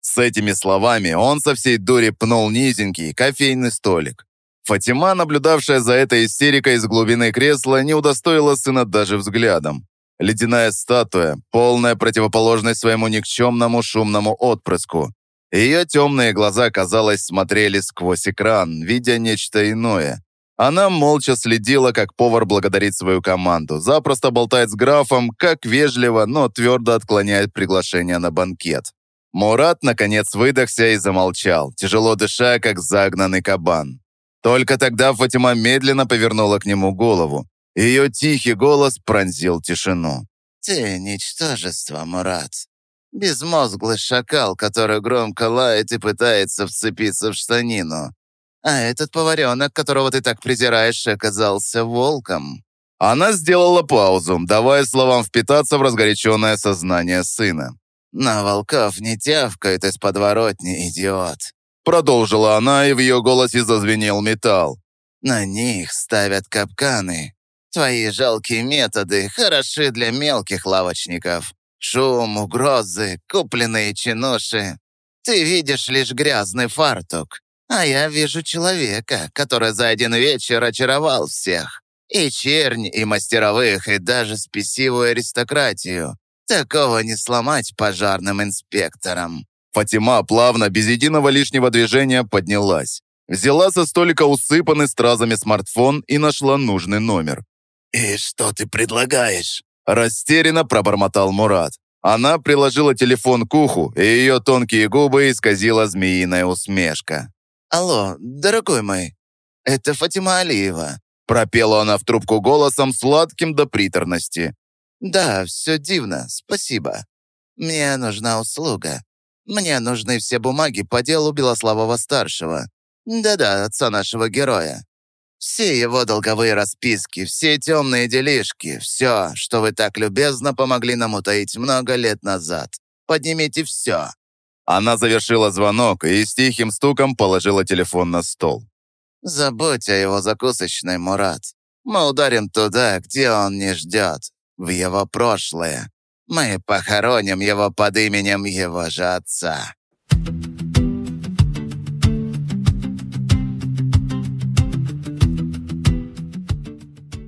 С этими словами он со всей дури пнул низенький кофейный столик. Фатима, наблюдавшая за этой истерикой из глубины кресла, не удостоила сына даже взглядом. Ледяная статуя, полная противоположность своему никчемному шумному отпрыску. Ее темные глаза, казалось, смотрели сквозь экран, видя нечто иное. Она молча следила, как повар благодарит свою команду, запросто болтает с графом, как вежливо, но твердо отклоняет приглашение на банкет. Мурат, наконец, выдохся и замолчал, тяжело дыша, как загнанный кабан. Только тогда Фатима медленно повернула к нему голову. Ее тихий голос пронзил тишину. «Ты ничтожество, Мурат. Безмозглый шакал, который громко лает и пытается вцепиться в штанину. А этот поваренок, которого ты так презираешь, оказался волком». Она сделала паузу, давая словам впитаться в разгоряченное сознание сына. «На волков не тявкает из подворотни, идиот!» Продолжила она, и в ее голосе зазвенел металл. «На них ставят капканы. Твои жалкие методы хороши для мелких лавочников. Шум, угрозы, купленные чинуши. Ты видишь лишь грязный фартук. А я вижу человека, который за один вечер очаровал всех. И чернь, и мастеровых, и даже спесивую аристократию. Такого не сломать пожарным инспектором. Фатима плавно, без единого лишнего движения, поднялась. Взяла со столика усыпанный стразами смартфон и нашла нужный номер. «И что ты предлагаешь?» Растерянно пробормотал Мурат. Она приложила телефон к уху, и ее тонкие губы исказила змеиная усмешка. «Алло, дорогой мой, это Фатима Алиева». Пропела она в трубку голосом, сладким до приторности. «Да, все дивно, спасибо. Мне нужна услуга. Мне нужны все бумаги по делу Белославова-старшего. Да-да, отца нашего героя. Все его долговые расписки, все темные делишки, все, что вы так любезно помогли нам утаить много лет назад. Поднимите все». Она завершила звонок и с тихим стуком положила телефон на стол. «Забудь о его закусочной, Мурат. Мы ударим туда, где он не ждет, в его прошлое. Мы похороним его под именем его же отца».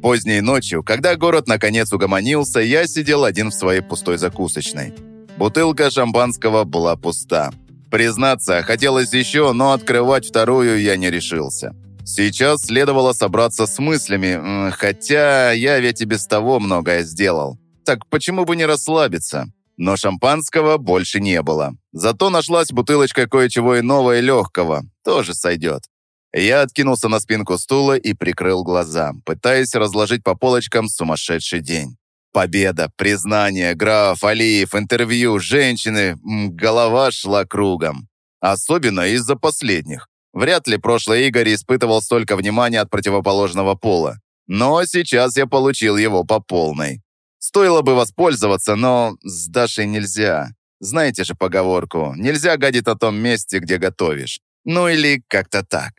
Поздней ночью, когда город наконец угомонился, я сидел один в своей пустой закусочной. Бутылка шампанского была пуста. Признаться, хотелось еще, но открывать вторую я не решился. Сейчас следовало собраться с мыслями, хотя я ведь и без того многое сделал. Так почему бы не расслабиться? Но шампанского больше не было. Зато нашлась бутылочка кое-чего иного и легкого. Тоже сойдет. Я откинулся на спинку стула и прикрыл глаза, пытаясь разложить по полочкам сумасшедший день. Победа, признание, граф, Алиев, интервью, женщины. Голова шла кругом. Особенно из-за последних. Вряд ли прошлый Игорь испытывал столько внимания от противоположного пола. Но сейчас я получил его по полной. Стоило бы воспользоваться, но с Дашей нельзя. Знаете же поговорку, нельзя гадить на том месте, где готовишь. Ну или как-то так.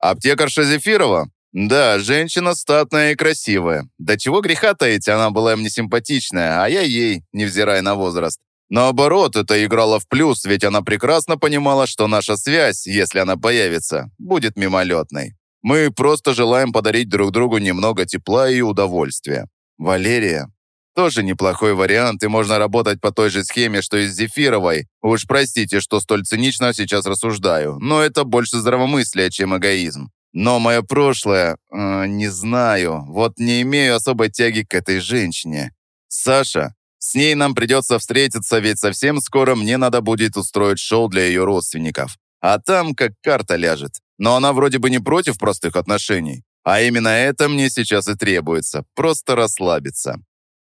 Аптекарша Зефирова? Да, женщина статная и красивая. Да чего греха таить, она была мне симпатичная, а я ей, невзирая на возраст. Наоборот, это играло в плюс, ведь она прекрасно понимала, что наша связь, если она появится, будет мимолетной. Мы просто желаем подарить друг другу немного тепла и удовольствия. Валерия. Тоже неплохой вариант, и можно работать по той же схеме, что и с Зефировой. Уж простите, что столь цинично сейчас рассуждаю, но это больше здравомыслие, чем эгоизм. Но мое прошлое, э, не знаю, вот не имею особой тяги к этой женщине. Саша, с ней нам придется встретиться, ведь совсем скоро мне надо будет устроить шоу для ее родственников. А там как карта ляжет. Но она вроде бы не против простых отношений. А именно это мне сейчас и требуется. Просто расслабиться.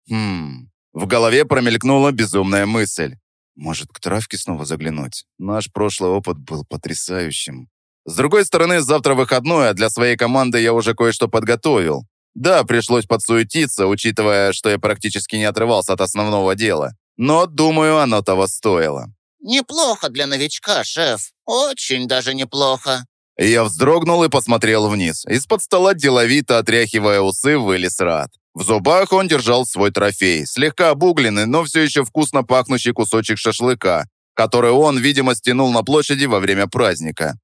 Хм... В голове промелькнула безумная мысль. Может, к травке снова заглянуть? Наш прошлый опыт был потрясающим. С другой стороны, завтра выходной, а для своей команды я уже кое-что подготовил. Да, пришлось подсуетиться, учитывая, что я практически не отрывался от основного дела. Но, думаю, оно того стоило. «Неплохо для новичка, шеф. Очень даже неплохо». Я вздрогнул и посмотрел вниз. Из-под стола деловито, отряхивая усы, вылез Рад. В зубах он держал свой трофей, слегка обугленный, но все еще вкусно пахнущий кусочек шашлыка, который он, видимо, стянул на площади во время праздника.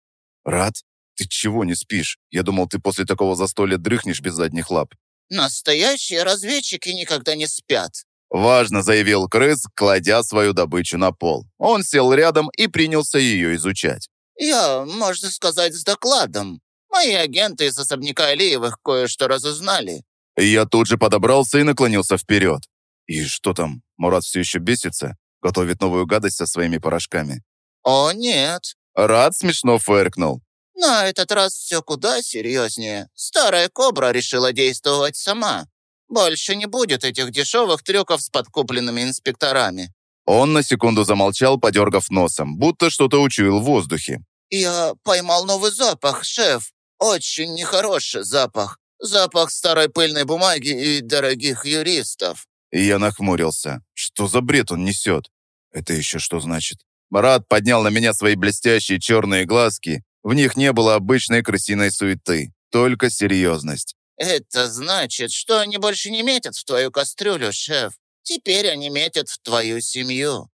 «Рад, ты чего не спишь? Я думал, ты после такого застолья дрыхнешь без задних лап». «Настоящие разведчики никогда не спят», Важно заявил крыс, кладя свою добычу на пол. Он сел рядом и принялся ее изучать. «Я, можно сказать, с докладом. Мои агенты из особняка Алиевых кое-что разузнали. Я тут же подобрался и наклонился вперед. И что там, Мурат все еще бесится? Готовит новую гадость со своими порошками? О, нет. Рад смешно фыркнул. На этот раз все куда серьезнее. Старая кобра решила действовать сама. Больше не будет этих дешевых трюков с подкупленными инспекторами. Он на секунду замолчал, подергав носом, будто что-то учуял в воздухе. «Я поймал новый запах, шеф. Очень нехороший запах. Запах старой пыльной бумаги и дорогих юристов». И я нахмурился. Что за бред он несет? Это еще что значит? Марат поднял на меня свои блестящие черные глазки. В них не было обычной крысиной суеты, только серьезность. Это значит, что они больше не метят в твою кастрюлю, шеф. Теперь они метят в твою семью.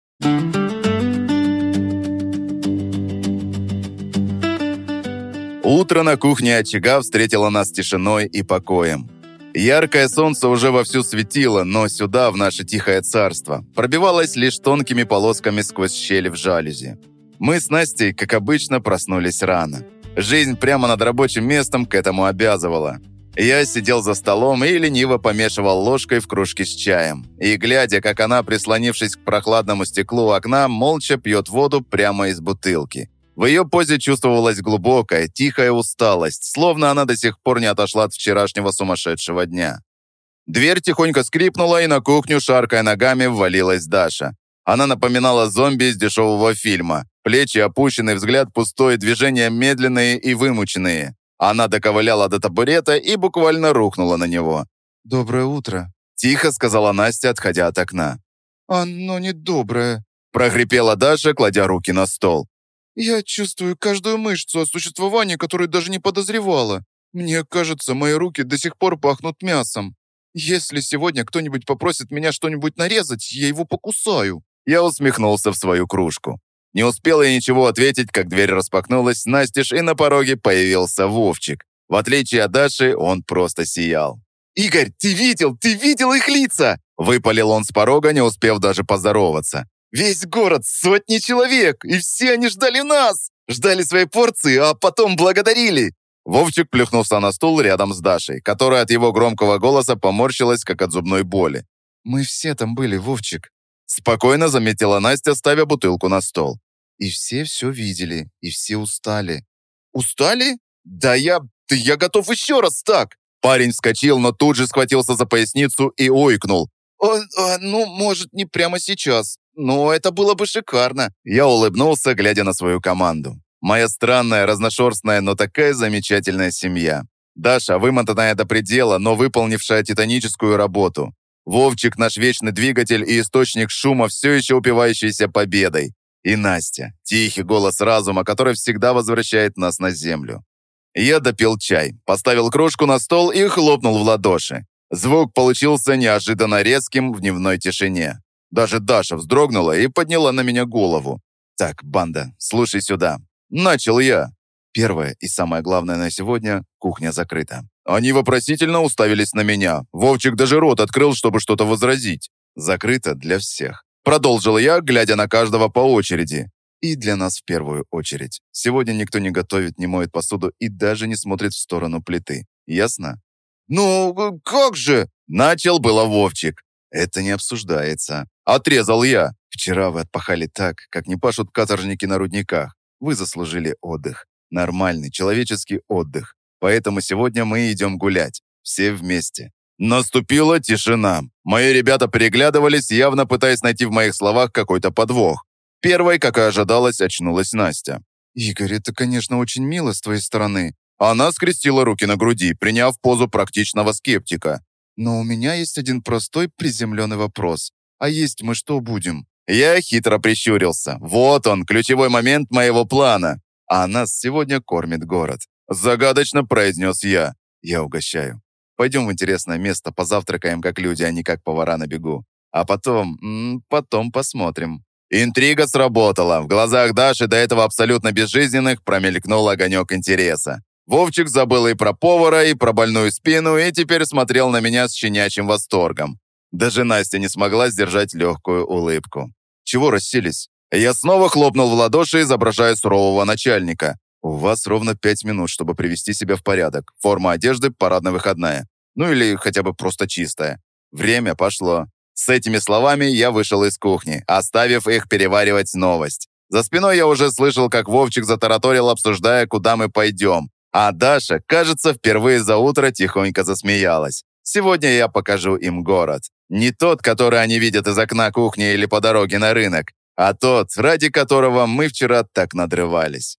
Утро на кухне очага встретило нас тишиной и покоем. Яркое солнце уже вовсю светило, но сюда, в наше тихое царство, пробивалось лишь тонкими полосками сквозь щели в жалюзи. Мы с Настей, как обычно, проснулись рано. Жизнь прямо над рабочим местом к этому обязывала. Я сидел за столом и лениво помешивал ложкой в кружке с чаем. И, глядя, как она, прислонившись к прохладному стеклу окна, молча пьет воду прямо из бутылки. В ее позе чувствовалась глубокая, тихая усталость, словно она до сих пор не отошла от вчерашнего сумасшедшего дня. Дверь тихонько скрипнула, и на кухню, шаркая ногами, ввалилась Даша. Она напоминала зомби из дешевого фильма. Плечи опущены, взгляд пустой, движения медленные и вымученные. Она доковыляла до табурета и буквально рухнула на него. «Доброе утро», – тихо сказала Настя, отходя от окна. «Оно не доброе», – прогрипела Даша, кладя руки на стол. «Я чувствую каждую мышцу, о существовании которой даже не подозревала. Мне кажется, мои руки до сих пор пахнут мясом. Если сегодня кто-нибудь попросит меня что-нибудь нарезать, я его покусаю». Я усмехнулся в свою кружку. Не успела я ничего ответить, как дверь распахнулась настежь, и на пороге появился Вовчик. В отличие от Даши, он просто сиял. «Игорь, ты видел? Ты видел их лица?» Выпалил он с порога, не успев даже поздороваться. «Весь город, сотни человек, и все они ждали нас! Ждали своей порции, а потом благодарили!» Вовчик плюхнулся на стул рядом с Дашей, которая от его громкого голоса поморщилась, как от зубной боли. «Мы все там были, Вовчик», Спокойно заметила Настя, ставя бутылку на стол. И все все видели, и все устали. Устали? Да я... Да я готов еще раз так! Парень вскочил, но тут же схватился за поясницу и ойкнул. О, о, «Ну, может, не прямо сейчас, но это было бы шикарно». Я улыбнулся, глядя на свою команду. Моя странная, разношерстная, но такая замечательная семья. Даша, вымотанная до предела, но выполнившая титаническую работу. Вовчик, наш вечный двигатель и источник шума, все еще упивающийся победой. И Настя, тихий голос разума, который всегда возвращает нас на землю. Я допил чай, поставил кружку на стол и хлопнул в ладоши. Звук получился неожиданно резким в дневной тишине. Даже Даша вздрогнула и подняла на меня голову. «Так, банда, слушай сюда». Начал я. Первое и самое главное на сегодня – кухня закрыта. Они вопросительно уставились на меня. Вовчик даже рот открыл, чтобы что-то возразить. Закрыто для всех. Продолжил я, глядя на каждого по очереди. И для нас в первую очередь. Сегодня никто не готовит, не моет посуду и даже не смотрит в сторону плиты. Ясно? «Ну, как же?» Начал было Вовчик. «Это не обсуждается». Отрезал я. «Вчера вы отпахали так, как не пашут каторжники на рудниках. Вы заслужили отдых. Нормальный, человеческий отдых. Поэтому сегодня мы идем гулять. Все вместе. Наступила тишина. Мои ребята переглядывались, явно пытаясь найти в моих словах какой-то подвох. Первой, как и ожидалось, очнулась Настя. «Игорь, это, конечно, очень мило с твоей стороны». Она скрестила руки на груди, приняв позу практичного скептика. «Но у меня есть один простой приземленный вопрос. А есть мы что будем?» Я хитро прищурился. Вот он, ключевой момент моего плана. А нас сегодня кормит город. Загадочно произнес я. Я угощаю. Пойдем в интересное место, позавтракаем как люди, а не как повара на бегу. А потом... потом посмотрим. Интрига сработала. В глазах Даши, до этого абсолютно безжизненных, промелькнул огонек интереса. Вовчик забыл и про повара, и про больную спину, и теперь смотрел на меня с щенячьим восторгом. Даже Настя не смогла сдержать легкую улыбку. «Чего расселись?» Я снова хлопнул в ладоши, изображая сурового начальника. У вас ровно пять минут, чтобы привести себя в порядок. Форма одежды парадно-выходная. Ну или хотя бы просто чистая. Время пошло. С этими словами я вышел из кухни, оставив их переваривать новость. За спиной я уже слышал, как Вовчик затараторил, обсуждая, куда мы пойдем. А Даша, кажется, впервые за утро тихонько засмеялась. Сегодня я покажу им город. Не тот, который они видят из окна кухни или по дороге на рынок, а тот, ради которого мы вчера так надрывались.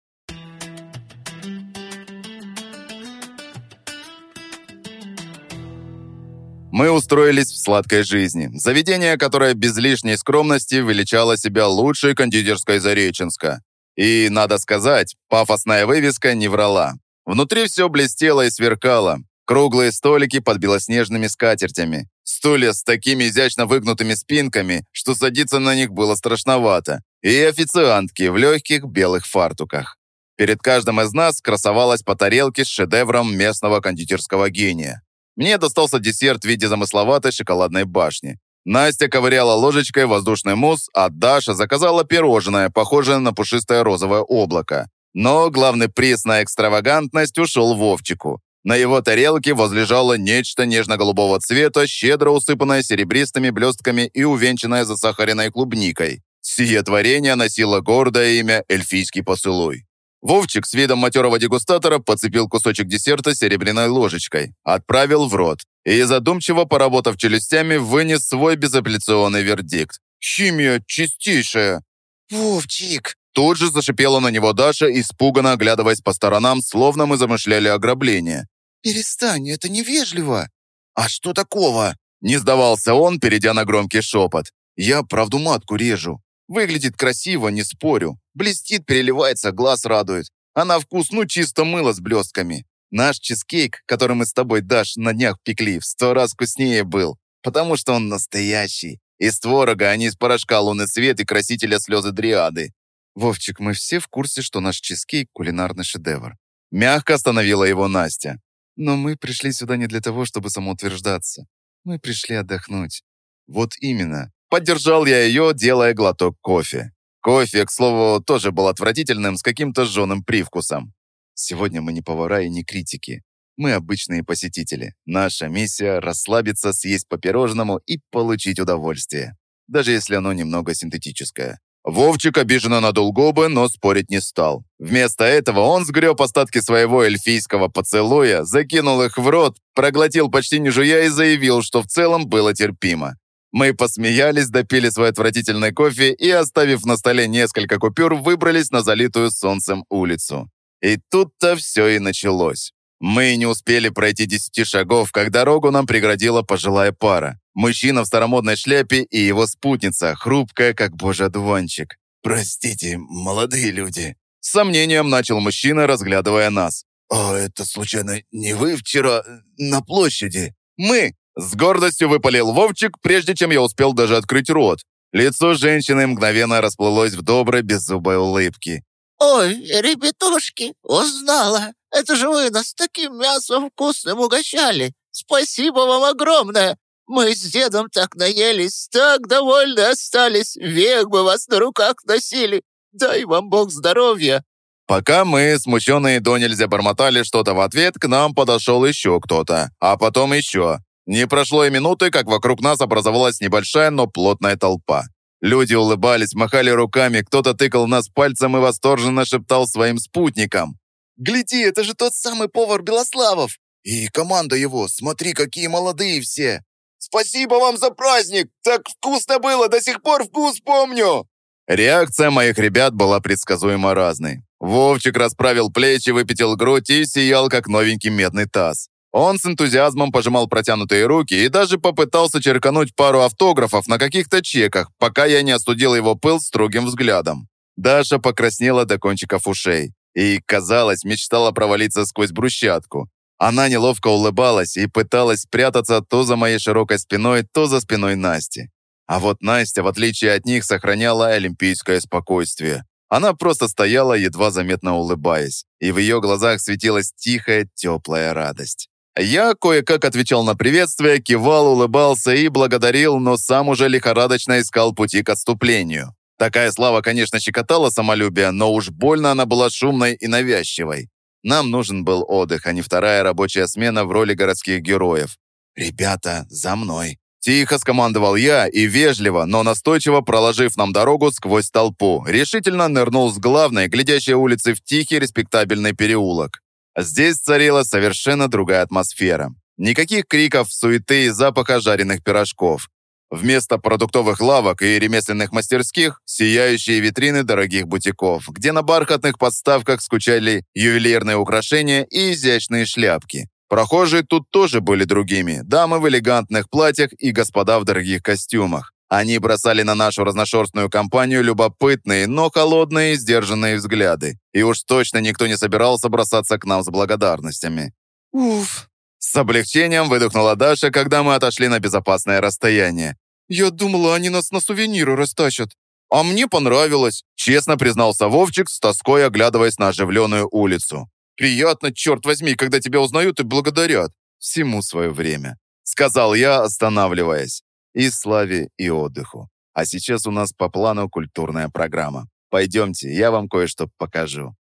Мы устроились в сладкой жизни. Заведение, которое без лишней скромности величало себя лучшей кондитерской Зареченска. И, надо сказать, пафосная вывеска не врала. Внутри все блестело и сверкало. Круглые столики под белоснежными скатертями. Стулья с такими изящно выгнутыми спинками, что садиться на них было страшновато. И официантки в легких белых фартуках. Перед каждым из нас красовалась по тарелке с шедевром местного кондитерского гения. Мне достался десерт в виде замысловатой шоколадной башни. Настя ковыряла ложечкой воздушный мусс, а Даша заказала пирожное, похожее на пушистое розовое облако. Но главный приз на экстравагантность ушел Вовчику. На его тарелке возлежало нечто нежно-голубого цвета, щедро усыпанное серебристыми блестками и увенчанное засахаренной клубникой. Сие творение носило гордое имя «Эльфийский поцелуй». Вовчик с видом матерого дегустатора подцепил кусочек десерта серебряной ложечкой, отправил в рот и, задумчиво поработав челюстями, вынес свой безапелляционный вердикт. «Химия чистейшая!» «Вовчик!» Тут же зашипела на него Даша, испуганно оглядываясь по сторонам, словно мы замышляли ограбление. «Перестань, это невежливо!» «А что такого?» Не сдавался он, перейдя на громкий шепот. «Я правду матку режу. Выглядит красиво, не спорю. Блестит, переливается, глаз радует. А на вкус, ну, чисто мыло с блестками. Наш чизкейк, который мы с тобой, Даш, на днях пекли, в сто раз вкуснее был. Потому что он настоящий. Из творога, а не из порошка лунный свет и красителя слезы дриады. Вовчик, мы все в курсе, что наш чизкейк – кулинарный шедевр. Мягко остановила его Настя. Но мы пришли сюда не для того, чтобы самоутверждаться. Мы пришли отдохнуть. Вот именно. Поддержал я ее, делая глоток кофе. Кофе, к слову, тоже был отвратительным, с каким-то жженым привкусом. Сегодня мы не повара и не критики. Мы обычные посетители. Наша миссия – расслабиться, съесть по пирожному и получить удовольствие. Даже если оно немного синтетическое. Вовчик обиженно надул губы, но спорить не стал. Вместо этого он сгреб остатки своего эльфийского поцелуя, закинул их в рот, проглотил почти не жуя и заявил, что в целом было терпимо. Мы посмеялись, допили свой отвратительный кофе и, оставив на столе несколько купюр, выбрались на залитую солнцем улицу. И тут-то все и началось. Мы не успели пройти десяти шагов, как дорогу нам преградила пожилая пара. Мужчина в старомодной шляпе и его спутница, хрупкая, как божий одуванчик. «Простите, молодые люди», — с сомнением начал мужчина, разглядывая нас. «А это, случайно, не вы вчера на площади?» «Мы!» С гордостью выпалил Вовчик, прежде чем я успел даже открыть рот. Лицо женщины мгновенно расплылось в доброй беззубой улыбке. «Ой, ребятушки, узнала! Это же вы нас таким мясом вкусным угощали! Спасибо вам огромное! Мы с дедом так наелись, так довольны остались, век бы вас на руках носили! Дай вам Бог здоровья!» Пока мы, смущенные до нельзя бормотали что-то в ответ, к нам подошел еще кто-то, а потом еще. Не прошло и минуты, как вокруг нас образовалась небольшая, но плотная толпа. Люди улыбались, махали руками, кто-то тыкал нас пальцем и восторженно шептал своим спутникам. «Гляди, это же тот самый повар Белославов! И команда его, смотри, какие молодые все! Спасибо вам за праздник! Так вкусно было, до сих пор вкус помню!» Реакция моих ребят была предсказуемо разной. Вовчик расправил плечи, выпятил грудь и сиял, как новенький медный таз. Он с энтузиазмом пожимал протянутые руки и даже попытался черкануть пару автографов на каких-то чеках, пока я не остудил его пыл строгим взглядом. Даша покраснела до кончиков ушей и, казалось, мечтала провалиться сквозь брусчатку. Она неловко улыбалась и пыталась спрятаться то за моей широкой спиной, то за спиной Насти. А вот Настя, в отличие от них, сохраняла олимпийское спокойствие. Она просто стояла, едва заметно улыбаясь, и в ее глазах светилась тихая, теплая радость. Я кое-как отвечал на приветствие, кивал, улыбался и благодарил, но сам уже лихорадочно искал пути к отступлению. Такая слава, конечно, щекотала самолюбие, но уж больно она была шумной и навязчивой. Нам нужен был отдых, а не вторая рабочая смена в роли городских героев. «Ребята, за мной!» Тихо скомандовал я и вежливо, но настойчиво проложив нам дорогу сквозь толпу, решительно нырнул с главной, глядящей улицы в тихий респектабельный переулок. Здесь царила совершенно другая атмосфера. Никаких криков, суеты и запаха жареных пирожков. Вместо продуктовых лавок и ремесленных мастерских – сияющие витрины дорогих бутиков, где на бархатных подставках скучали ювелирные украшения и изящные шляпки. Прохожие тут тоже были другими – дамы в элегантных платьях и господа в дорогих костюмах. Они бросали на нашу разношерстную компанию любопытные, но холодные и сдержанные взгляды. И уж точно никто не собирался бросаться к нам с благодарностями. «Уф!» С облегчением выдохнула Даша, когда мы отошли на безопасное расстояние. «Я думала, они нас на сувениры растащат. А мне понравилось», честно признался Вовчик, с тоской оглядываясь на оживленную улицу. «Приятно, черт возьми, когда тебя узнают и благодарят. Всему свое время», сказал я, останавливаясь. И славе, и отдыху. А сейчас у нас по плану культурная программа. Пойдемте, я вам кое-что покажу.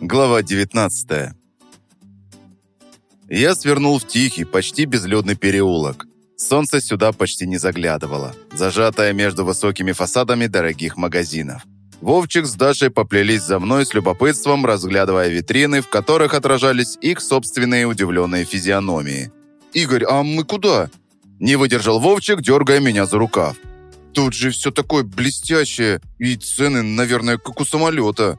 Глава 19 Я свернул в тихий, почти безлюдный переулок. Солнце сюда почти не заглядывало, зажатое между высокими фасадами дорогих магазинов. Вовчик с Дашей поплелись за мной с любопытством, разглядывая витрины, в которых отражались их собственные удивленные физиономии. «Игорь, а мы куда?» Не выдержал Вовчик, дергая меня за рукав. «Тут же все такое блестящее, и цены, наверное, как у самолета».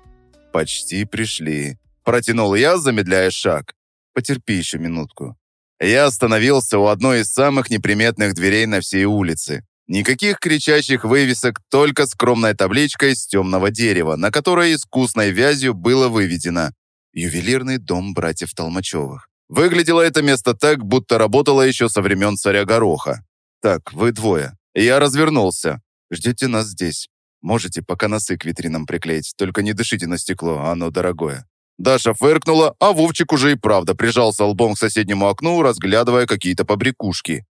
«Почти пришли», – протянул я, замедляя шаг. «Потерпи еще минутку». Я остановился у одной из самых неприметных дверей на всей улице. Никаких кричащих вывесок, только скромная табличка из темного дерева, на которой искусной вязью было выведено «Ювелирный дом братьев Толмачевых». Выглядело это место так, будто работало еще со времен царя Гороха. «Так, вы двое». Я развернулся. «Ждете нас здесь. Можете пока носы к витринам приклеить, только не дышите на стекло, оно дорогое». Даша фыркнула, а Вовчик уже и правда прижался лбом к соседнему окну, разглядывая какие-то побрякушки.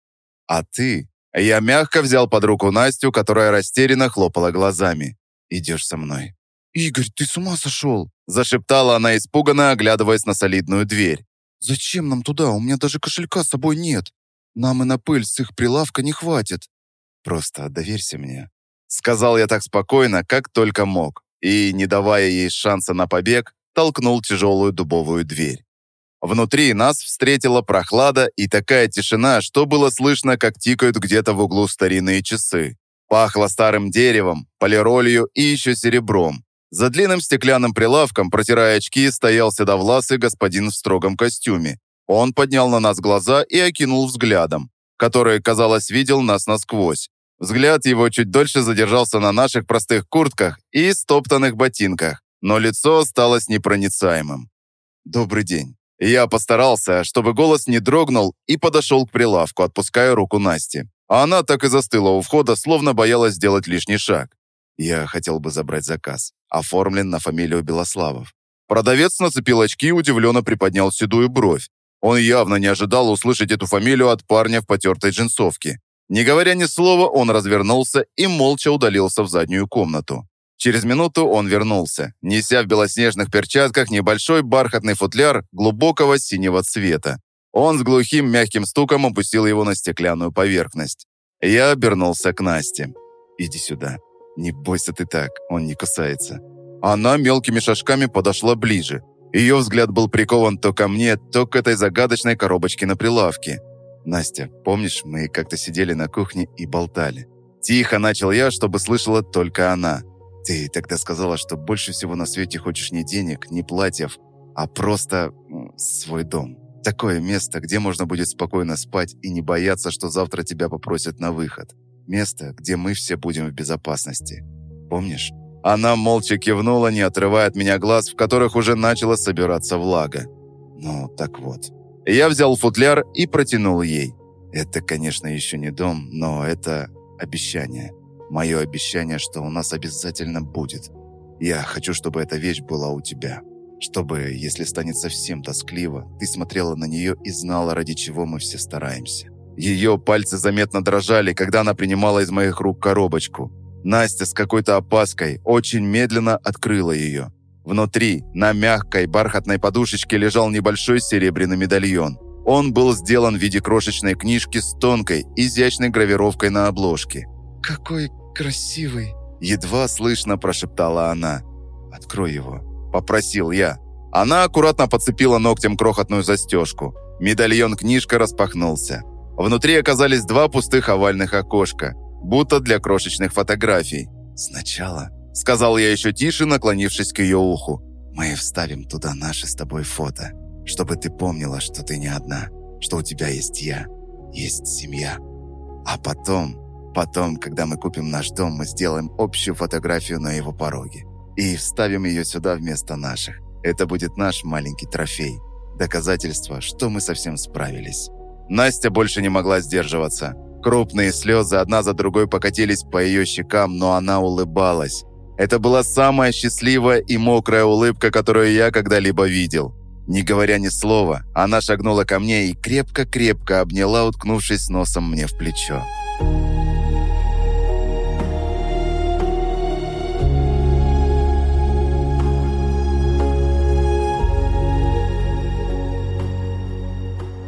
«А ты?» Я мягко взял под руку Настю, которая растерянно хлопала глазами. «Идешь со мной». «Игорь, ты с ума сошел?» Зашептала она испуганно, оглядываясь на солидную дверь. «Зачем нам туда? У меня даже кошелька с собой нет. Нам и на пыль с их прилавка не хватит». «Просто доверься мне», Сказал я так спокойно, как только мог, и, не давая ей шанса на побег, толкнул тяжелую дубовую дверь. Внутри нас встретила прохлада и такая тишина, что было слышно, как тикают где-то в углу старинные часы. Пахло старым деревом, полиролью и еще серебром. За длинным стеклянным прилавком, протирая очки, стоял седовласый господин в строгом костюме. Он поднял на нас глаза и окинул взглядом, который, казалось, видел нас насквозь. Взгляд его чуть дольше задержался на наших простых куртках и стоптанных ботинках, но лицо осталось непроницаемым. «Добрый день». Я постарался, чтобы голос не дрогнул, и подошел к прилавку, отпуская руку Насти. А она так и застыла у входа, словно боялась сделать лишний шаг. Я хотел бы забрать заказ. Оформлен на фамилию Белославов. Продавец нацепил очки и удивленно приподнял седую бровь. Он явно не ожидал услышать эту фамилию от парня в потертой джинсовке. Не говоря ни слова, он развернулся и молча удалился в заднюю комнату. Через минуту он вернулся, неся в белоснежных перчатках небольшой бархатный футляр глубокого синего цвета. Он с глухим мягким стуком опустил его на стеклянную поверхность. Я обернулся к Насте. «Иди сюда. Не бойся ты так, он не касается». Она мелкими шажками подошла ближе. Ее взгляд был прикован то ко мне, то к этой загадочной коробочке на прилавке. «Настя, помнишь, мы как-то сидели на кухне и болтали?» Тихо начал я, чтобы слышала только она. «Ты тогда сказала, что больше всего на свете хочешь не денег, не платьев, а просто свой дом. Такое место, где можно будет спокойно спать и не бояться, что завтра тебя попросят на выход. Место, где мы все будем в безопасности. Помнишь?» Она молча кивнула, не отрывая от меня глаз, в которых уже начала собираться влага. «Ну, так вот, я взял футляр и протянул ей. Это, конечно, еще не дом, но это обещание. Мое обещание, что у нас обязательно будет. Я хочу, чтобы эта вещь была у тебя. Чтобы, если станет совсем тоскливо, ты смотрела на нее и знала, ради чего мы все стараемся. Ее пальцы заметно дрожали, когда она принимала из моих рук коробочку. Настя с какой-то опаской очень медленно открыла ее. Внутри, на мягкой бархатной подушечке, лежал небольшой серебряный медальон. Он был сделан в виде крошечной книжки с тонкой, изящной гравировкой на обложке. «Какой красивый!» Едва слышно прошептала она. «Открой его», – попросил я. Она аккуратно подцепила ногтем крохотную застежку. Медальон-книжка распахнулся. Внутри оказались два пустых овальных окошка, будто для крошечных фотографий. «Сначала Сказал я еще тише, наклонившись к ее уху. «Мы вставим туда наши с тобой фото, чтобы ты помнила, что ты не одна, что у тебя есть я, есть семья. А потом, потом, когда мы купим наш дом, мы сделаем общую фотографию на его пороге. и вставим ее сюда вместо наших. Это будет наш маленький трофей. Доказательство, что мы совсем справились. Настя больше не могла сдерживаться. Крупные слезы одна за другой покатились по ее щекам, но она улыбалась. Это была самая счастливая и мокрая улыбка, которую я когда-либо видел. Не говоря ни слова, она шагнула ко мне и крепко-крепко обняла, уткнувшись носом мне в плечо.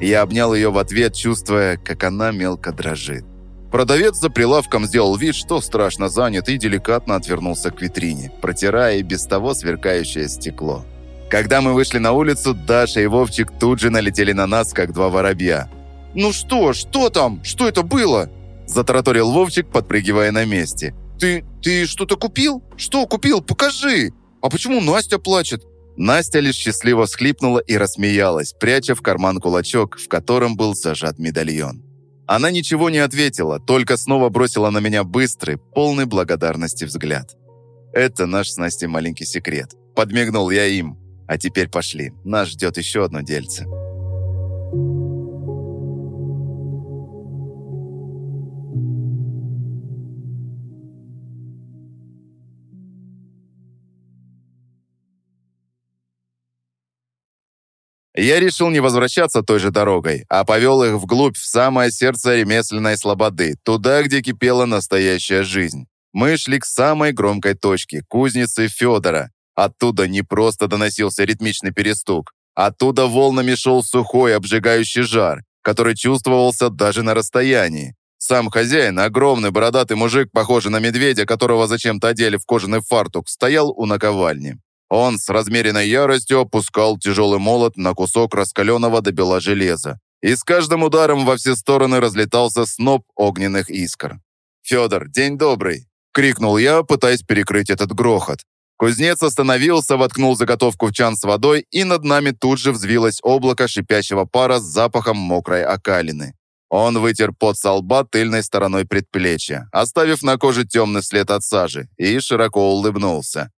Я обнял ее в ответ, чувствуя, как она мелко дрожит. Продавец за прилавком сделал вид, что страшно занят, и деликатно отвернулся к витрине, протирая и без того сверкающее стекло. Когда мы вышли на улицу, Даша и Вовчик тут же налетели на нас, как два воробья. «Ну что, что там? Что это было?» Затараторил Вовчик, подпрыгивая на месте. «Ты, ты что-то купил? Что купил? Покажи! А почему Настя плачет?» Настя лишь счастливо всхлипнула и рассмеялась, пряча в карман кулачок, в котором был зажат медальон. Она ничего не ответила, только снова бросила на меня быстрый, полный благодарности взгляд. «Это наш с Настей маленький секрет», – подмигнул я им. «А теперь пошли, нас ждет еще одно дельце». Я решил не возвращаться той же дорогой, а повел их вглубь, в самое сердце ремесленной слободы, туда, где кипела настоящая жизнь. Мы шли к самой громкой точке – кузнице Федора. Оттуда не просто доносился ритмичный перестук. Оттуда волнами шел сухой, обжигающий жар, который чувствовался даже на расстоянии. Сам хозяин, огромный бородатый мужик, похожий на медведя, которого зачем-то одели в кожаный фартук, стоял у наковальни. Он с размеренной яростью опускал тяжелый молот на кусок раскаленного до бела железа. И с каждым ударом во все стороны разлетался сноп огненных искр. «Федор, день добрый!» — крикнул я, пытаясь перекрыть этот грохот. Кузнец остановился, воткнул заготовку в чан с водой, и над нами тут же взвилось облако шипящего пара с запахом мокрой окалины. Он вытер пот со лба тыльной стороной предплечья, оставив на коже темный след от сажи, и широко улыбнулся.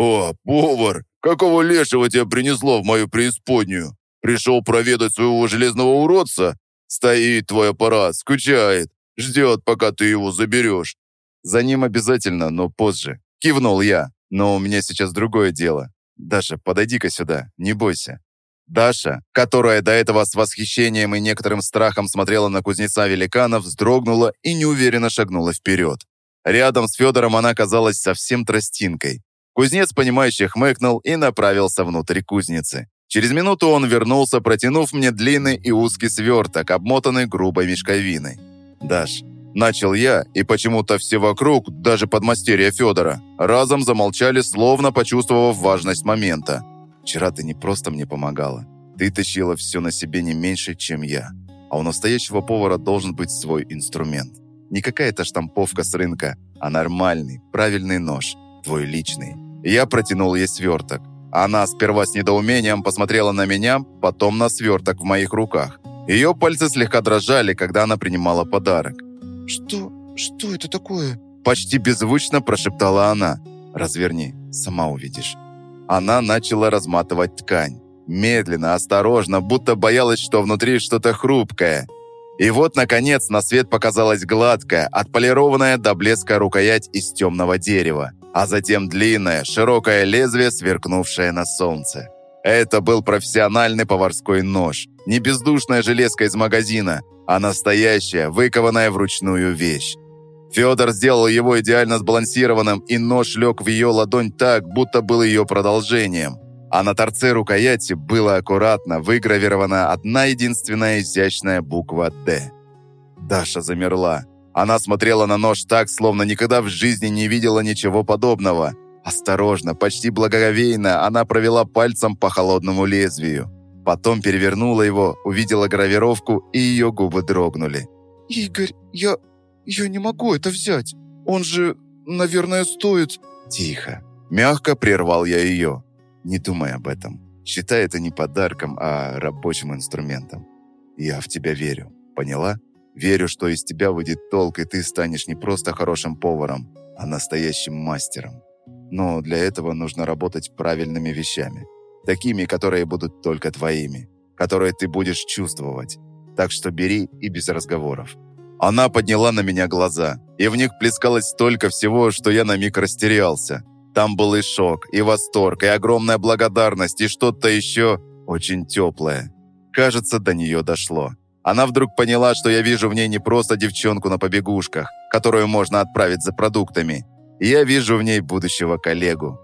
«О, повар, какого лешего тебя принесло в мою преисподнюю? Пришел проведать своего железного уродца? Стоит твой аппарат, скучает, ждет, пока ты его заберешь». «За ним обязательно, но позже», — кивнул я. «Но у меня сейчас другое дело. Даша, подойди-ка сюда, не бойся». Даша, которая до этого с восхищением и некоторым страхом смотрела на кузнеца великанов, вздрогнула и неуверенно шагнула вперед. Рядом с Федором она казалась совсем тростинкой. Кузнец, понимающе хмыкнул и направился внутрь кузницы. Через минуту он вернулся, протянув мне длинный и узкий сверток, обмотанный грубой мешковиной. «Даш», – начал я, и почему-то все вокруг, даже подмастерья Федора, разом замолчали, словно почувствовав важность момента. «Вчера ты не просто мне помогала. Ты тащила все на себе не меньше, чем я. А у настоящего повара должен быть свой инструмент. Не какая-то штамповка с рынка, а нормальный, правильный нож, твой личный. Я протянул ей сверток. Она сперва с недоумением посмотрела на меня, потом на сверток в моих руках. Ее пальцы слегка дрожали, когда она принимала подарок. «Что? Что это такое?» Почти беззвучно прошептала она. «Разверни, сама увидишь». Она начала разматывать ткань. Медленно, осторожно, будто боялась, что внутри что-то хрупкое. И вот, наконец, на свет показалась гладкая, отполированная до блеска рукоять из темного дерева а затем длинное, широкое лезвие, сверкнувшее на солнце. Это был профессиональный поварской нож. Не бездушная железка из магазина, а настоящая, выкованная вручную вещь. Федор сделал его идеально сбалансированным, и нож лег в ее ладонь так, будто был ее продолжением. А на торце рукояти была аккуратно выгравирована одна единственная изящная буква «Д». Даша замерла. Она смотрела на нож так, словно никогда в жизни не видела ничего подобного. Осторожно, почти благоговейно, она провела пальцем по холодному лезвию. Потом перевернула его, увидела гравировку, и ее губы дрогнули. «Игорь, я... я не могу это взять. Он же, наверное, стоит...» «Тихо». Мягко прервал я ее. «Не думай об этом. Считай это не подарком, а рабочим инструментом. Я в тебя верю. Поняла?» Верю, что из тебя выйдет толк, и ты станешь не просто хорошим поваром, а настоящим мастером. Но для этого нужно работать правильными вещами. Такими, которые будут только твоими. Которые ты будешь чувствовать. Так что бери и без разговоров. Она подняла на меня глаза, и в них плескалось столько всего, что я на миг растерялся. Там был и шок, и восторг, и огромная благодарность, и что-то еще очень теплое. Кажется, до нее дошло. Она вдруг поняла, что я вижу в ней не просто девчонку на побегушках, которую можно отправить за продуктами. Я вижу в ней будущего коллегу,